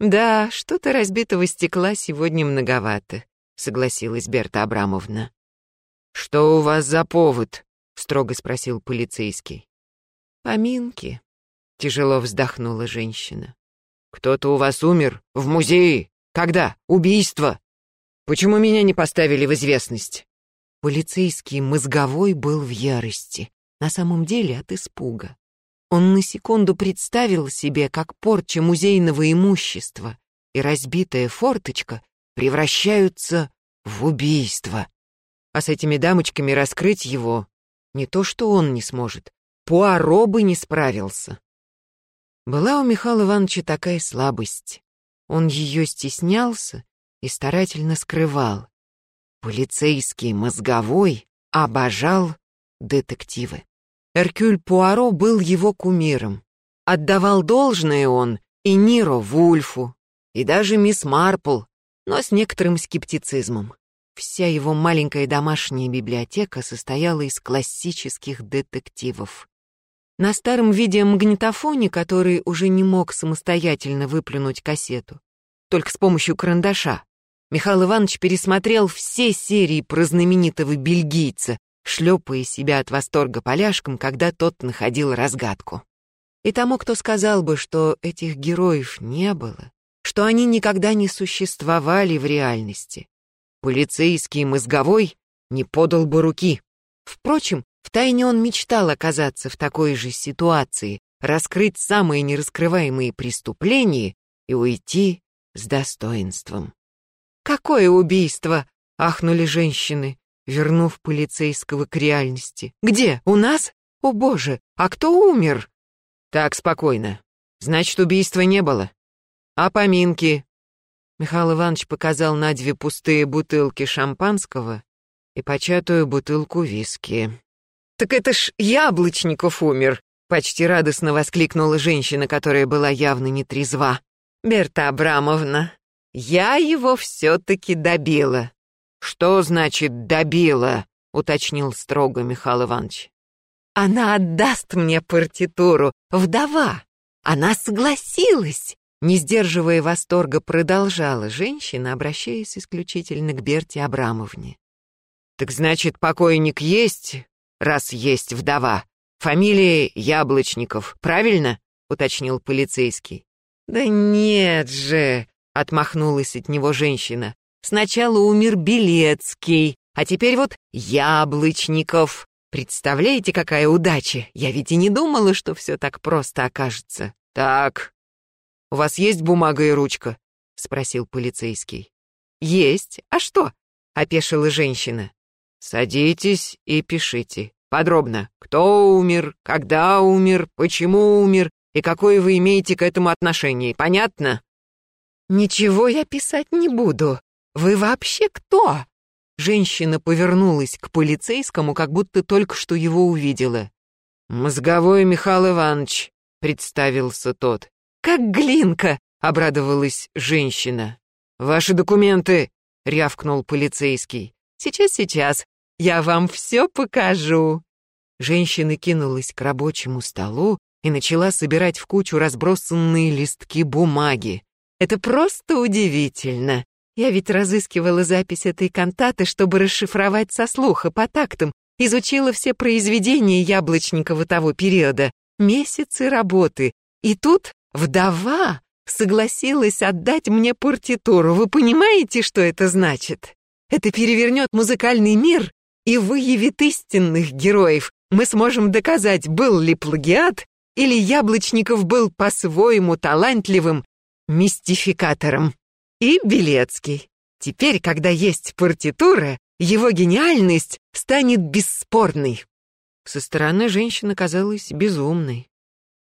«Да, что-то разбитого стекла сегодня многовато», согласилась Берта Абрамовна. «Что у вас за повод?» — строго спросил полицейский. «Поминки», — тяжело вздохнула женщина. «Кто-то у вас умер? В музее? Когда? Убийство? Почему меня не поставили в известность?» Полицейский мозговой был в ярости, на самом деле от испуга. Он на секунду представил себе, как порча музейного имущества и разбитая форточка превращаются в убийство. А с этими дамочками раскрыть его не то, что он не сможет, Пуаро бы не справился. Была у Михаила Ивановича такая слабость. Он ее стеснялся и старательно скрывал. Полицейский мозговой обожал детективы. Эркюль Пуаро был его кумиром. Отдавал должное он и Ниро Вульфу, и даже мисс Марпл, но с некоторым скептицизмом. Вся его маленькая домашняя библиотека состояла из классических детективов. На старом видеомагнитофоне, который уже не мог самостоятельно выплюнуть кассету, только с помощью карандаша, Михаил Иванович пересмотрел все серии про знаменитого бельгийца, шлепая себя от восторга поляшком, когда тот находил разгадку. И тому, кто сказал бы, что этих героев не было, что они никогда не существовали в реальности. Полицейский мозговой не подал бы руки. Впрочем, втайне он мечтал оказаться в такой же ситуации, раскрыть самые нераскрываемые преступления и уйти с достоинством. «Какое убийство?» — ахнули женщины, вернув полицейского к реальности. «Где? У нас? О боже, а кто умер?» «Так, спокойно. Значит, убийства не было. А поминки?» Михаил Иванович показал на две пустые бутылки шампанского и початую бутылку виски. «Так это ж Яблочников умер!» — почти радостно воскликнула женщина, которая была явно не трезва. «Берта Абрамовна, я его все-таки добила». «Что значит «добила»?» — уточнил строго Михаил Иванович. «Она отдаст мне партитуру, вдова. Она согласилась!» Не сдерживая восторга, продолжала женщина, обращаясь исключительно к Берте Абрамовне. «Так значит, покойник есть, раз есть вдова. Фамилия Яблочников, правильно?» — уточнил полицейский. «Да нет же!» — отмахнулась от него женщина. «Сначала умер Белецкий, а теперь вот Яблочников. Представляете, какая удача? Я ведь и не думала, что все так просто окажется». «Так, у вас есть бумага и ручка?» — спросил полицейский. «Есть. А что?» — опешила женщина. «Садитесь и пишите. Подробно. Кто умер, когда умер, почему умер и какое вы имеете к этому отношение. Понятно?» «Ничего я писать не буду. Вы вообще кто?» Женщина повернулась к полицейскому, как будто только что его увидела. «Мозговой Михаил Иванович», — представился тот. «Как глинка!» — обрадовалась женщина. «Ваши документы!» — рявкнул полицейский. «Сейчас, сейчас. Я вам все покажу». Женщина кинулась к рабочему столу и начала собирать в кучу разбросанные листки бумаги. «Это просто удивительно. Я ведь разыскивала запись этой кантаты, чтобы расшифровать со слуха по тактам, изучила все произведения Яблочникова того периода, месяцы работы. И тут вдова согласилась отдать мне партитуру. Вы понимаете, что это значит? Это перевернет музыкальный мир и выявит истинных героев. Мы сможем доказать, был ли плагиат или Яблочников был по-своему талантливым мистификатором. И Белецкий. Теперь, когда есть партитура, его гениальность станет бесспорной. Со стороны женщина казалась безумной.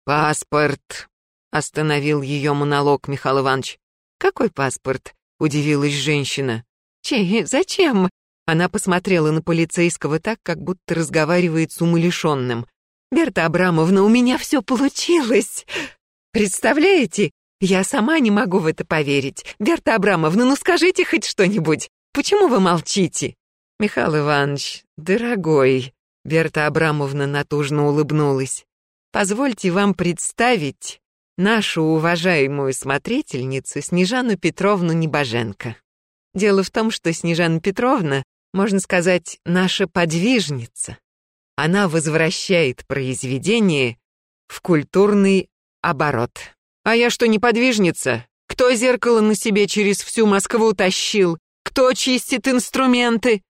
«Паспорт», — остановил ее монолог Михаил Иванович. «Какой паспорт?» — удивилась женщина. «Чей? Зачем?» Она посмотрела на полицейского так, как будто разговаривает с умалишенным. «Берта Абрамовна, у меня все получилось! Представляете, я сама не могу в это поверить. Берта Абрамовна, ну скажите хоть что-нибудь. Почему вы молчите?» «Михаил Иванович, дорогой», — Берта Абрамовна натужно улыбнулась, «позвольте вам представить нашу уважаемую смотрительницу Снежану Петровну Небоженко. Дело в том, что Снежана Петровна можно сказать, наша подвижница. Она возвращает произведение в культурный оборот. А я что, не подвижница? Кто зеркало на себе через всю Москву тащил? Кто чистит инструменты?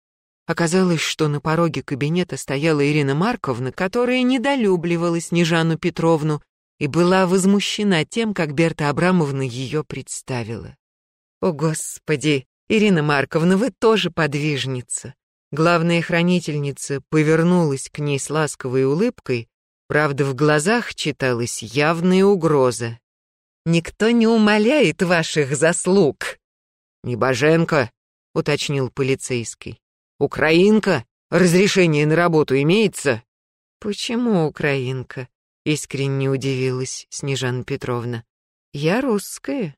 Оказалось, что на пороге кабинета стояла Ирина Марковна, которая недолюбливала Снежану Петровну и была возмущена тем, как Берта Абрамовна ее представила. «О, Господи! Ирина Марковна, вы тоже подвижница. Главная хранительница повернулась к ней с ласковой улыбкой, правда, в глазах читалась явная угроза. «Никто не умоляет ваших заслуг!» «Небоженко», — уточнил полицейский. «Украинка? Разрешение на работу имеется?» «Почему украинка?» — искренне удивилась Снежана Петровна. «Я русская».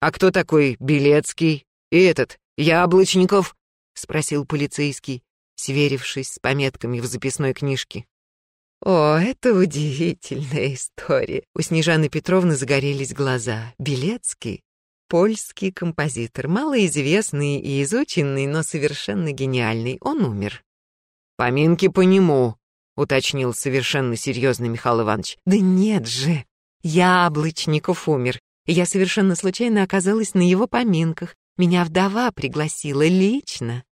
«А кто такой Белецкий?» «И этот, Яблочников?» — спросил полицейский, сверившись с пометками в записной книжке. «О, это удивительная история!» У Снежаны Петровны загорелись глаза. Белецкий — польский композитор, малоизвестный и изученный, но совершенно гениальный. Он умер. «Поминки по нему», — уточнил совершенно серьезный Михаил Иванович. «Да нет же! Яблочников умер. Я совершенно случайно оказалась на его поминках. Меня вдова пригласила лично.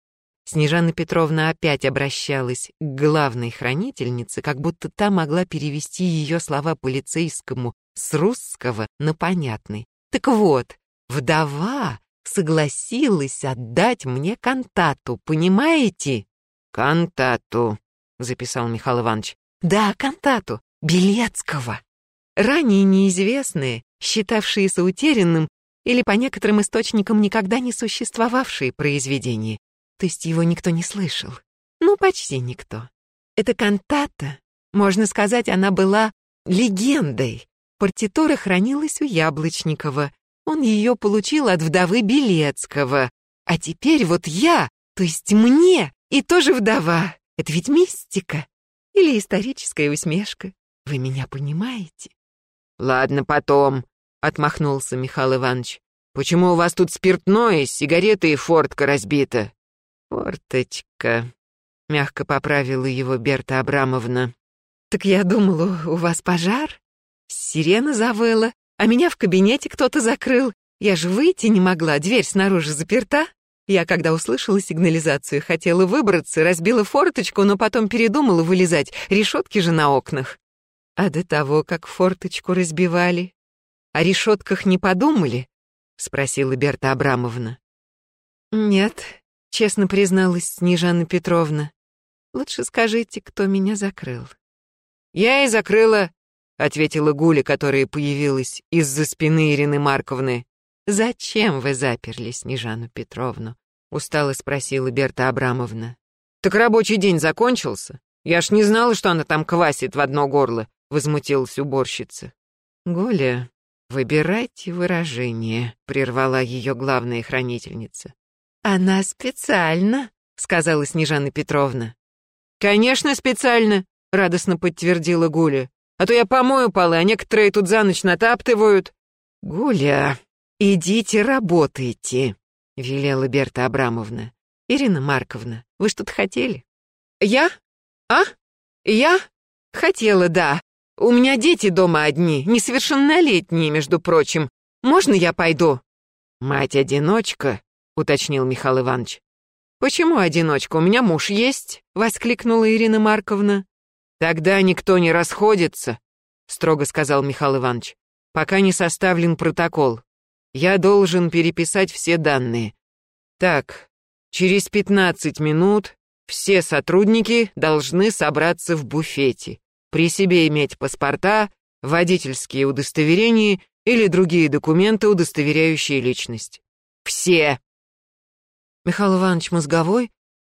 Снежана Петровна опять обращалась к главной хранительнице, как будто та могла перевести ее слова полицейскому с русского на понятный. Так вот, вдова согласилась отдать мне кантату, понимаете? Кантату, записал Михаил Иванович. Да, кантату, Белецкого. Ранее неизвестные, считавшиеся утерянным или по некоторым источникам никогда не существовавшие произведения. То есть его никто не слышал. Ну, почти никто. Эта кантата, можно сказать, она была легендой. Партитура хранилась у Яблочникова. Он ее получил от вдовы Белецкого. А теперь вот я, то есть мне, и тоже вдова. Это ведь мистика. Или историческая усмешка. Вы меня понимаете? Ладно, потом, отмахнулся Михаил Иванович. Почему у вас тут спиртное, сигареты и фортка разбита? Форточка, мягко поправила его Берта Абрамовна. Так я думала, у вас пожар? Сирена завыла, а меня в кабинете кто-то закрыл. Я же выйти не могла, дверь снаружи заперта. Я, когда услышала сигнализацию, хотела выбраться, разбила форточку, но потом передумала вылезать, решетки же на окнах. А до того, как форточку разбивали, о решетках не подумали? Спросила Берта Абрамовна. Нет, честно призналась Снежана Петровна. Лучше скажите, кто меня закрыл. Я и закрыла, ответила Гуля, которая появилась из-за спины Ирины Марковны. «Зачем вы заперли Снежану Петровну?» — устало спросила Берта Абрамовна. «Так рабочий день закончился. Я ж не знала, что она там квасит в одно горло», — возмутилась уборщица. «Гуля, выбирайте выражение», — прервала ее главная хранительница. «Она специально», — сказала Снежана Петровна. «Конечно, специально», — радостно подтвердила Гуля. «А то я помою полы, а некоторые тут за ночь натаптывают». «Гуля, «Идите работайте», — велела Берта Абрамовна. «Ирина Марковна, вы что-то хотели?» «Я? А? Я? Хотела, да. У меня дети дома одни, несовершеннолетние, между прочим. Можно я пойду?» «Мать-одиночка», — уточнил Михаил Иванович. «Почему одиночка? У меня муж есть», — воскликнула Ирина Марковна. «Тогда никто не расходится», — строго сказал Михаил Иванович, «пока не составлен протокол. Я должен переписать все данные. Так, через 15 минут все сотрудники должны собраться в буфете, при себе иметь паспорта, водительские удостоверения или другие документы, удостоверяющие личность. Все. Михаил Иванович Мозговой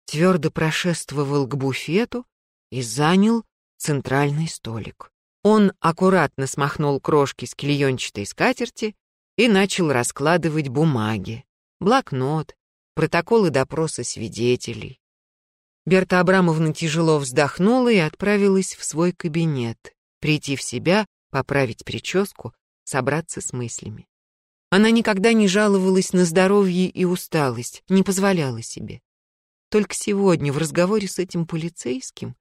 твердо прошествовал к буфету и занял центральный столик. Он аккуратно смахнул крошки с клеенчатой скатерти и начал раскладывать бумаги, блокнот, протоколы допроса свидетелей. Берта Абрамовна тяжело вздохнула и отправилась в свой кабинет, прийти в себя, поправить прическу, собраться с мыслями. Она никогда не жаловалась на здоровье и усталость, не позволяла себе. Только сегодня в разговоре с этим полицейским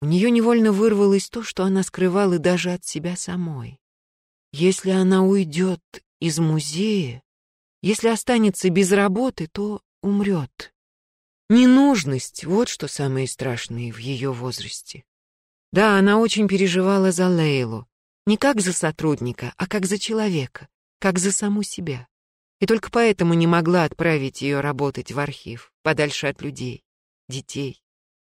у нее невольно вырвалось то, что она скрывала даже от себя самой. Если она уйдет из музея, если останется без работы, то умрет. Ненужность — вот что самое страшное в ее возрасте. Да, она очень переживала за Лейлу. Не как за сотрудника, а как за человека, как за саму себя. И только поэтому не могла отправить ее работать в архив, подальше от людей, детей.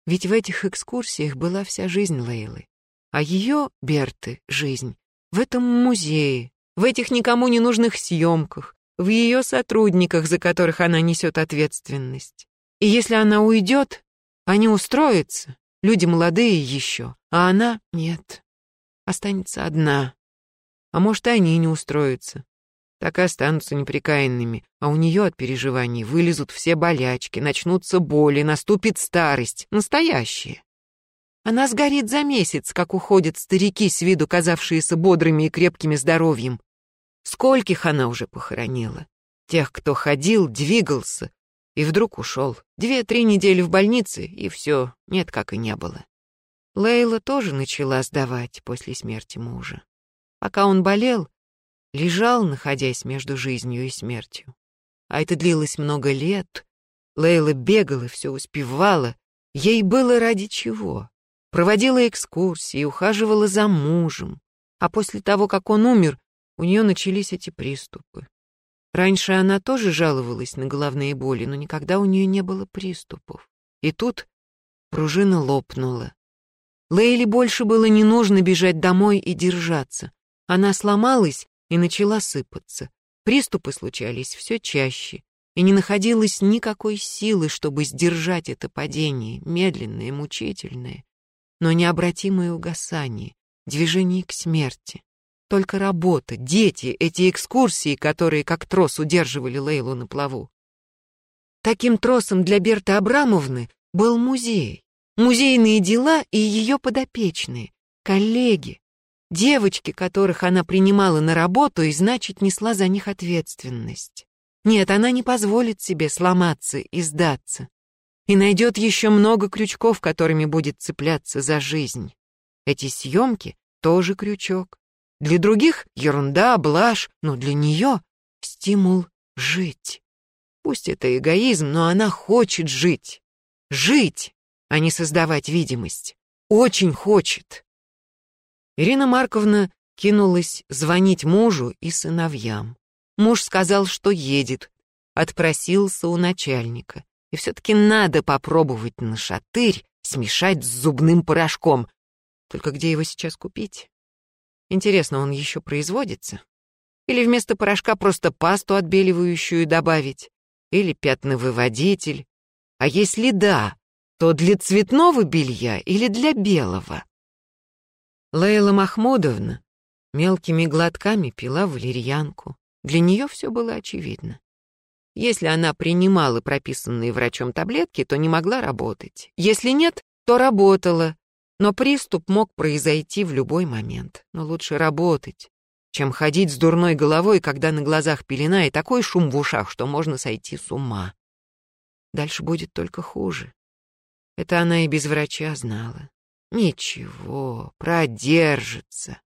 Ведь в этих экскурсиях была вся жизнь Лейлы. А ее, Берты, жизнь в этом музее, в этих никому не нужных съемках, в ее сотрудниках, за которых она несет ответственность. И если она уйдет, они устроятся, люди молодые еще, а она нет, останется одна. А может, и они не устроятся. Так и останутся неприкаянными, а у нее от переживаний вылезут все болячки, начнутся боли, наступит старость, настоящая. Она сгорит за месяц, как уходят старики, с виду казавшиеся бодрыми и крепкими здоровьем. Скольких она уже похоронила? Тех, кто ходил, двигался и вдруг ушел. Две-три недели в больнице, и все, нет, как и не было. Лейла тоже начала сдавать после смерти мужа. Пока он болел, лежал, находясь между жизнью и смертью. А это длилось много лет. Лейла бегала, все успевала. Ей было ради чего проводила экскурсии, ухаживала за мужем. А после того, как он умер, у нее начались эти приступы. Раньше она тоже жаловалась на головные боли, но никогда у нее не было приступов. И тут пружина лопнула. Лейли больше было не нужно бежать домой и держаться. Она сломалась и начала сыпаться. Приступы случались все чаще, и не находилось никакой силы, чтобы сдержать это падение, медленное, мучительное, но необратимое угасание, движение к смерти. Только работа, дети, эти экскурсии, которые как трос удерживали Лейлу на плаву. Таким тросом для Берты Абрамовны был музей. Музейные дела и ее подопечные, коллеги, девочки, которых она принимала на работу и, значит, несла за них ответственность. Нет, она не позволит себе сломаться и сдаться. И найдет еще много крючков, которыми будет цепляться за жизнь. Эти съемки тоже крючок. Для других ерунда, блажь, но для нее стимул жить. Пусть это эгоизм, но она хочет жить. Жить, а не создавать видимость. Очень хочет. Ирина Марковна кинулась звонить мужу и сыновьям. Муж сказал, что едет, отпросился у начальника. И все-таки надо попробовать на шатырь смешать с зубным порошком. Только где его сейчас купить? Интересно, он еще производится? Или вместо порошка просто пасту отбеливающую добавить? Или пятновыводитель? А если да, то для цветного белья или для белого? Лейла Махмудовна мелкими глотками пила валерьянку. Для нее все было очевидно. Если она принимала прописанные врачом таблетки, то не могла работать. Если нет, то работала, но приступ мог произойти в любой момент. Но лучше работать, чем ходить с дурной головой, когда на глазах пелена и такой шум в ушах, что можно сойти с ума. Дальше будет только хуже. Это она и без врача знала. Ничего, продержится.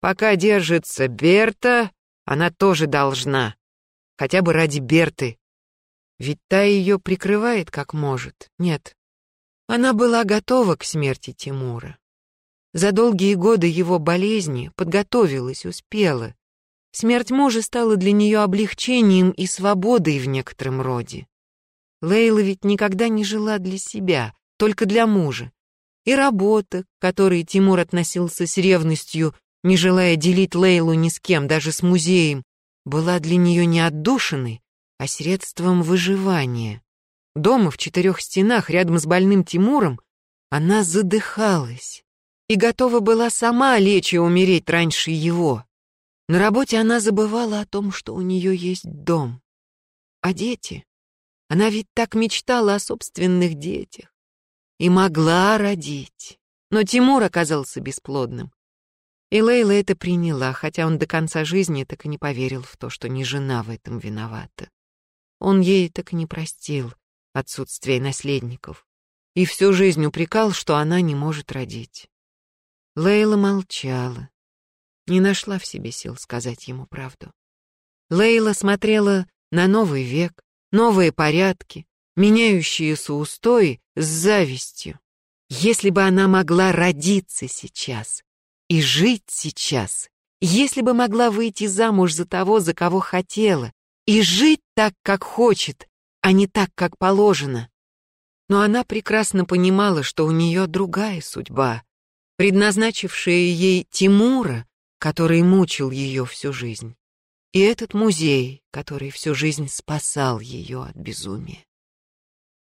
Пока держится Берта, она тоже должна. Хотя бы ради Берты. Ведь та ее прикрывает как может. Нет, она была готова к смерти Тимура. За долгие годы его болезни подготовилась, успела. Смерть мужа стала для нее облегчением и свободой в некотором роде. Лейла ведь никогда не жила для себя, только для мужа. И работа, к которой Тимур относился с ревностью, не желая делить Лейлу ни с кем, даже с музеем, была для нее не отдушиной, а средством выживания. Дома в четырех стенах, рядом с больным Тимуром, она задыхалась и готова была сама лечь и умереть раньше его. На работе она забывала о том, что у нее есть дом. А дети? Она ведь так мечтала о собственных детях. И могла родить. Но Тимур оказался бесплодным. И Лейла это приняла, хотя он до конца жизни так и не поверил в то, что не жена в этом виновата. Он ей так и не простил, отсутствие наследников, и всю жизнь упрекал, что она не может родить. Лейла молчала, не нашла в себе сил сказать ему правду. Лейла смотрела на новый век, новые порядки, меняющиеся устои с завистью. Если бы она могла родиться сейчас и жить сейчас, если бы могла выйти замуж за того, за кого хотела, и жить так, как хочет, а не так, как положено. Но она прекрасно понимала, что у нее другая судьба, предназначившая ей Тимура, который мучил ее всю жизнь, и этот музей, который всю жизнь спасал ее от безумия.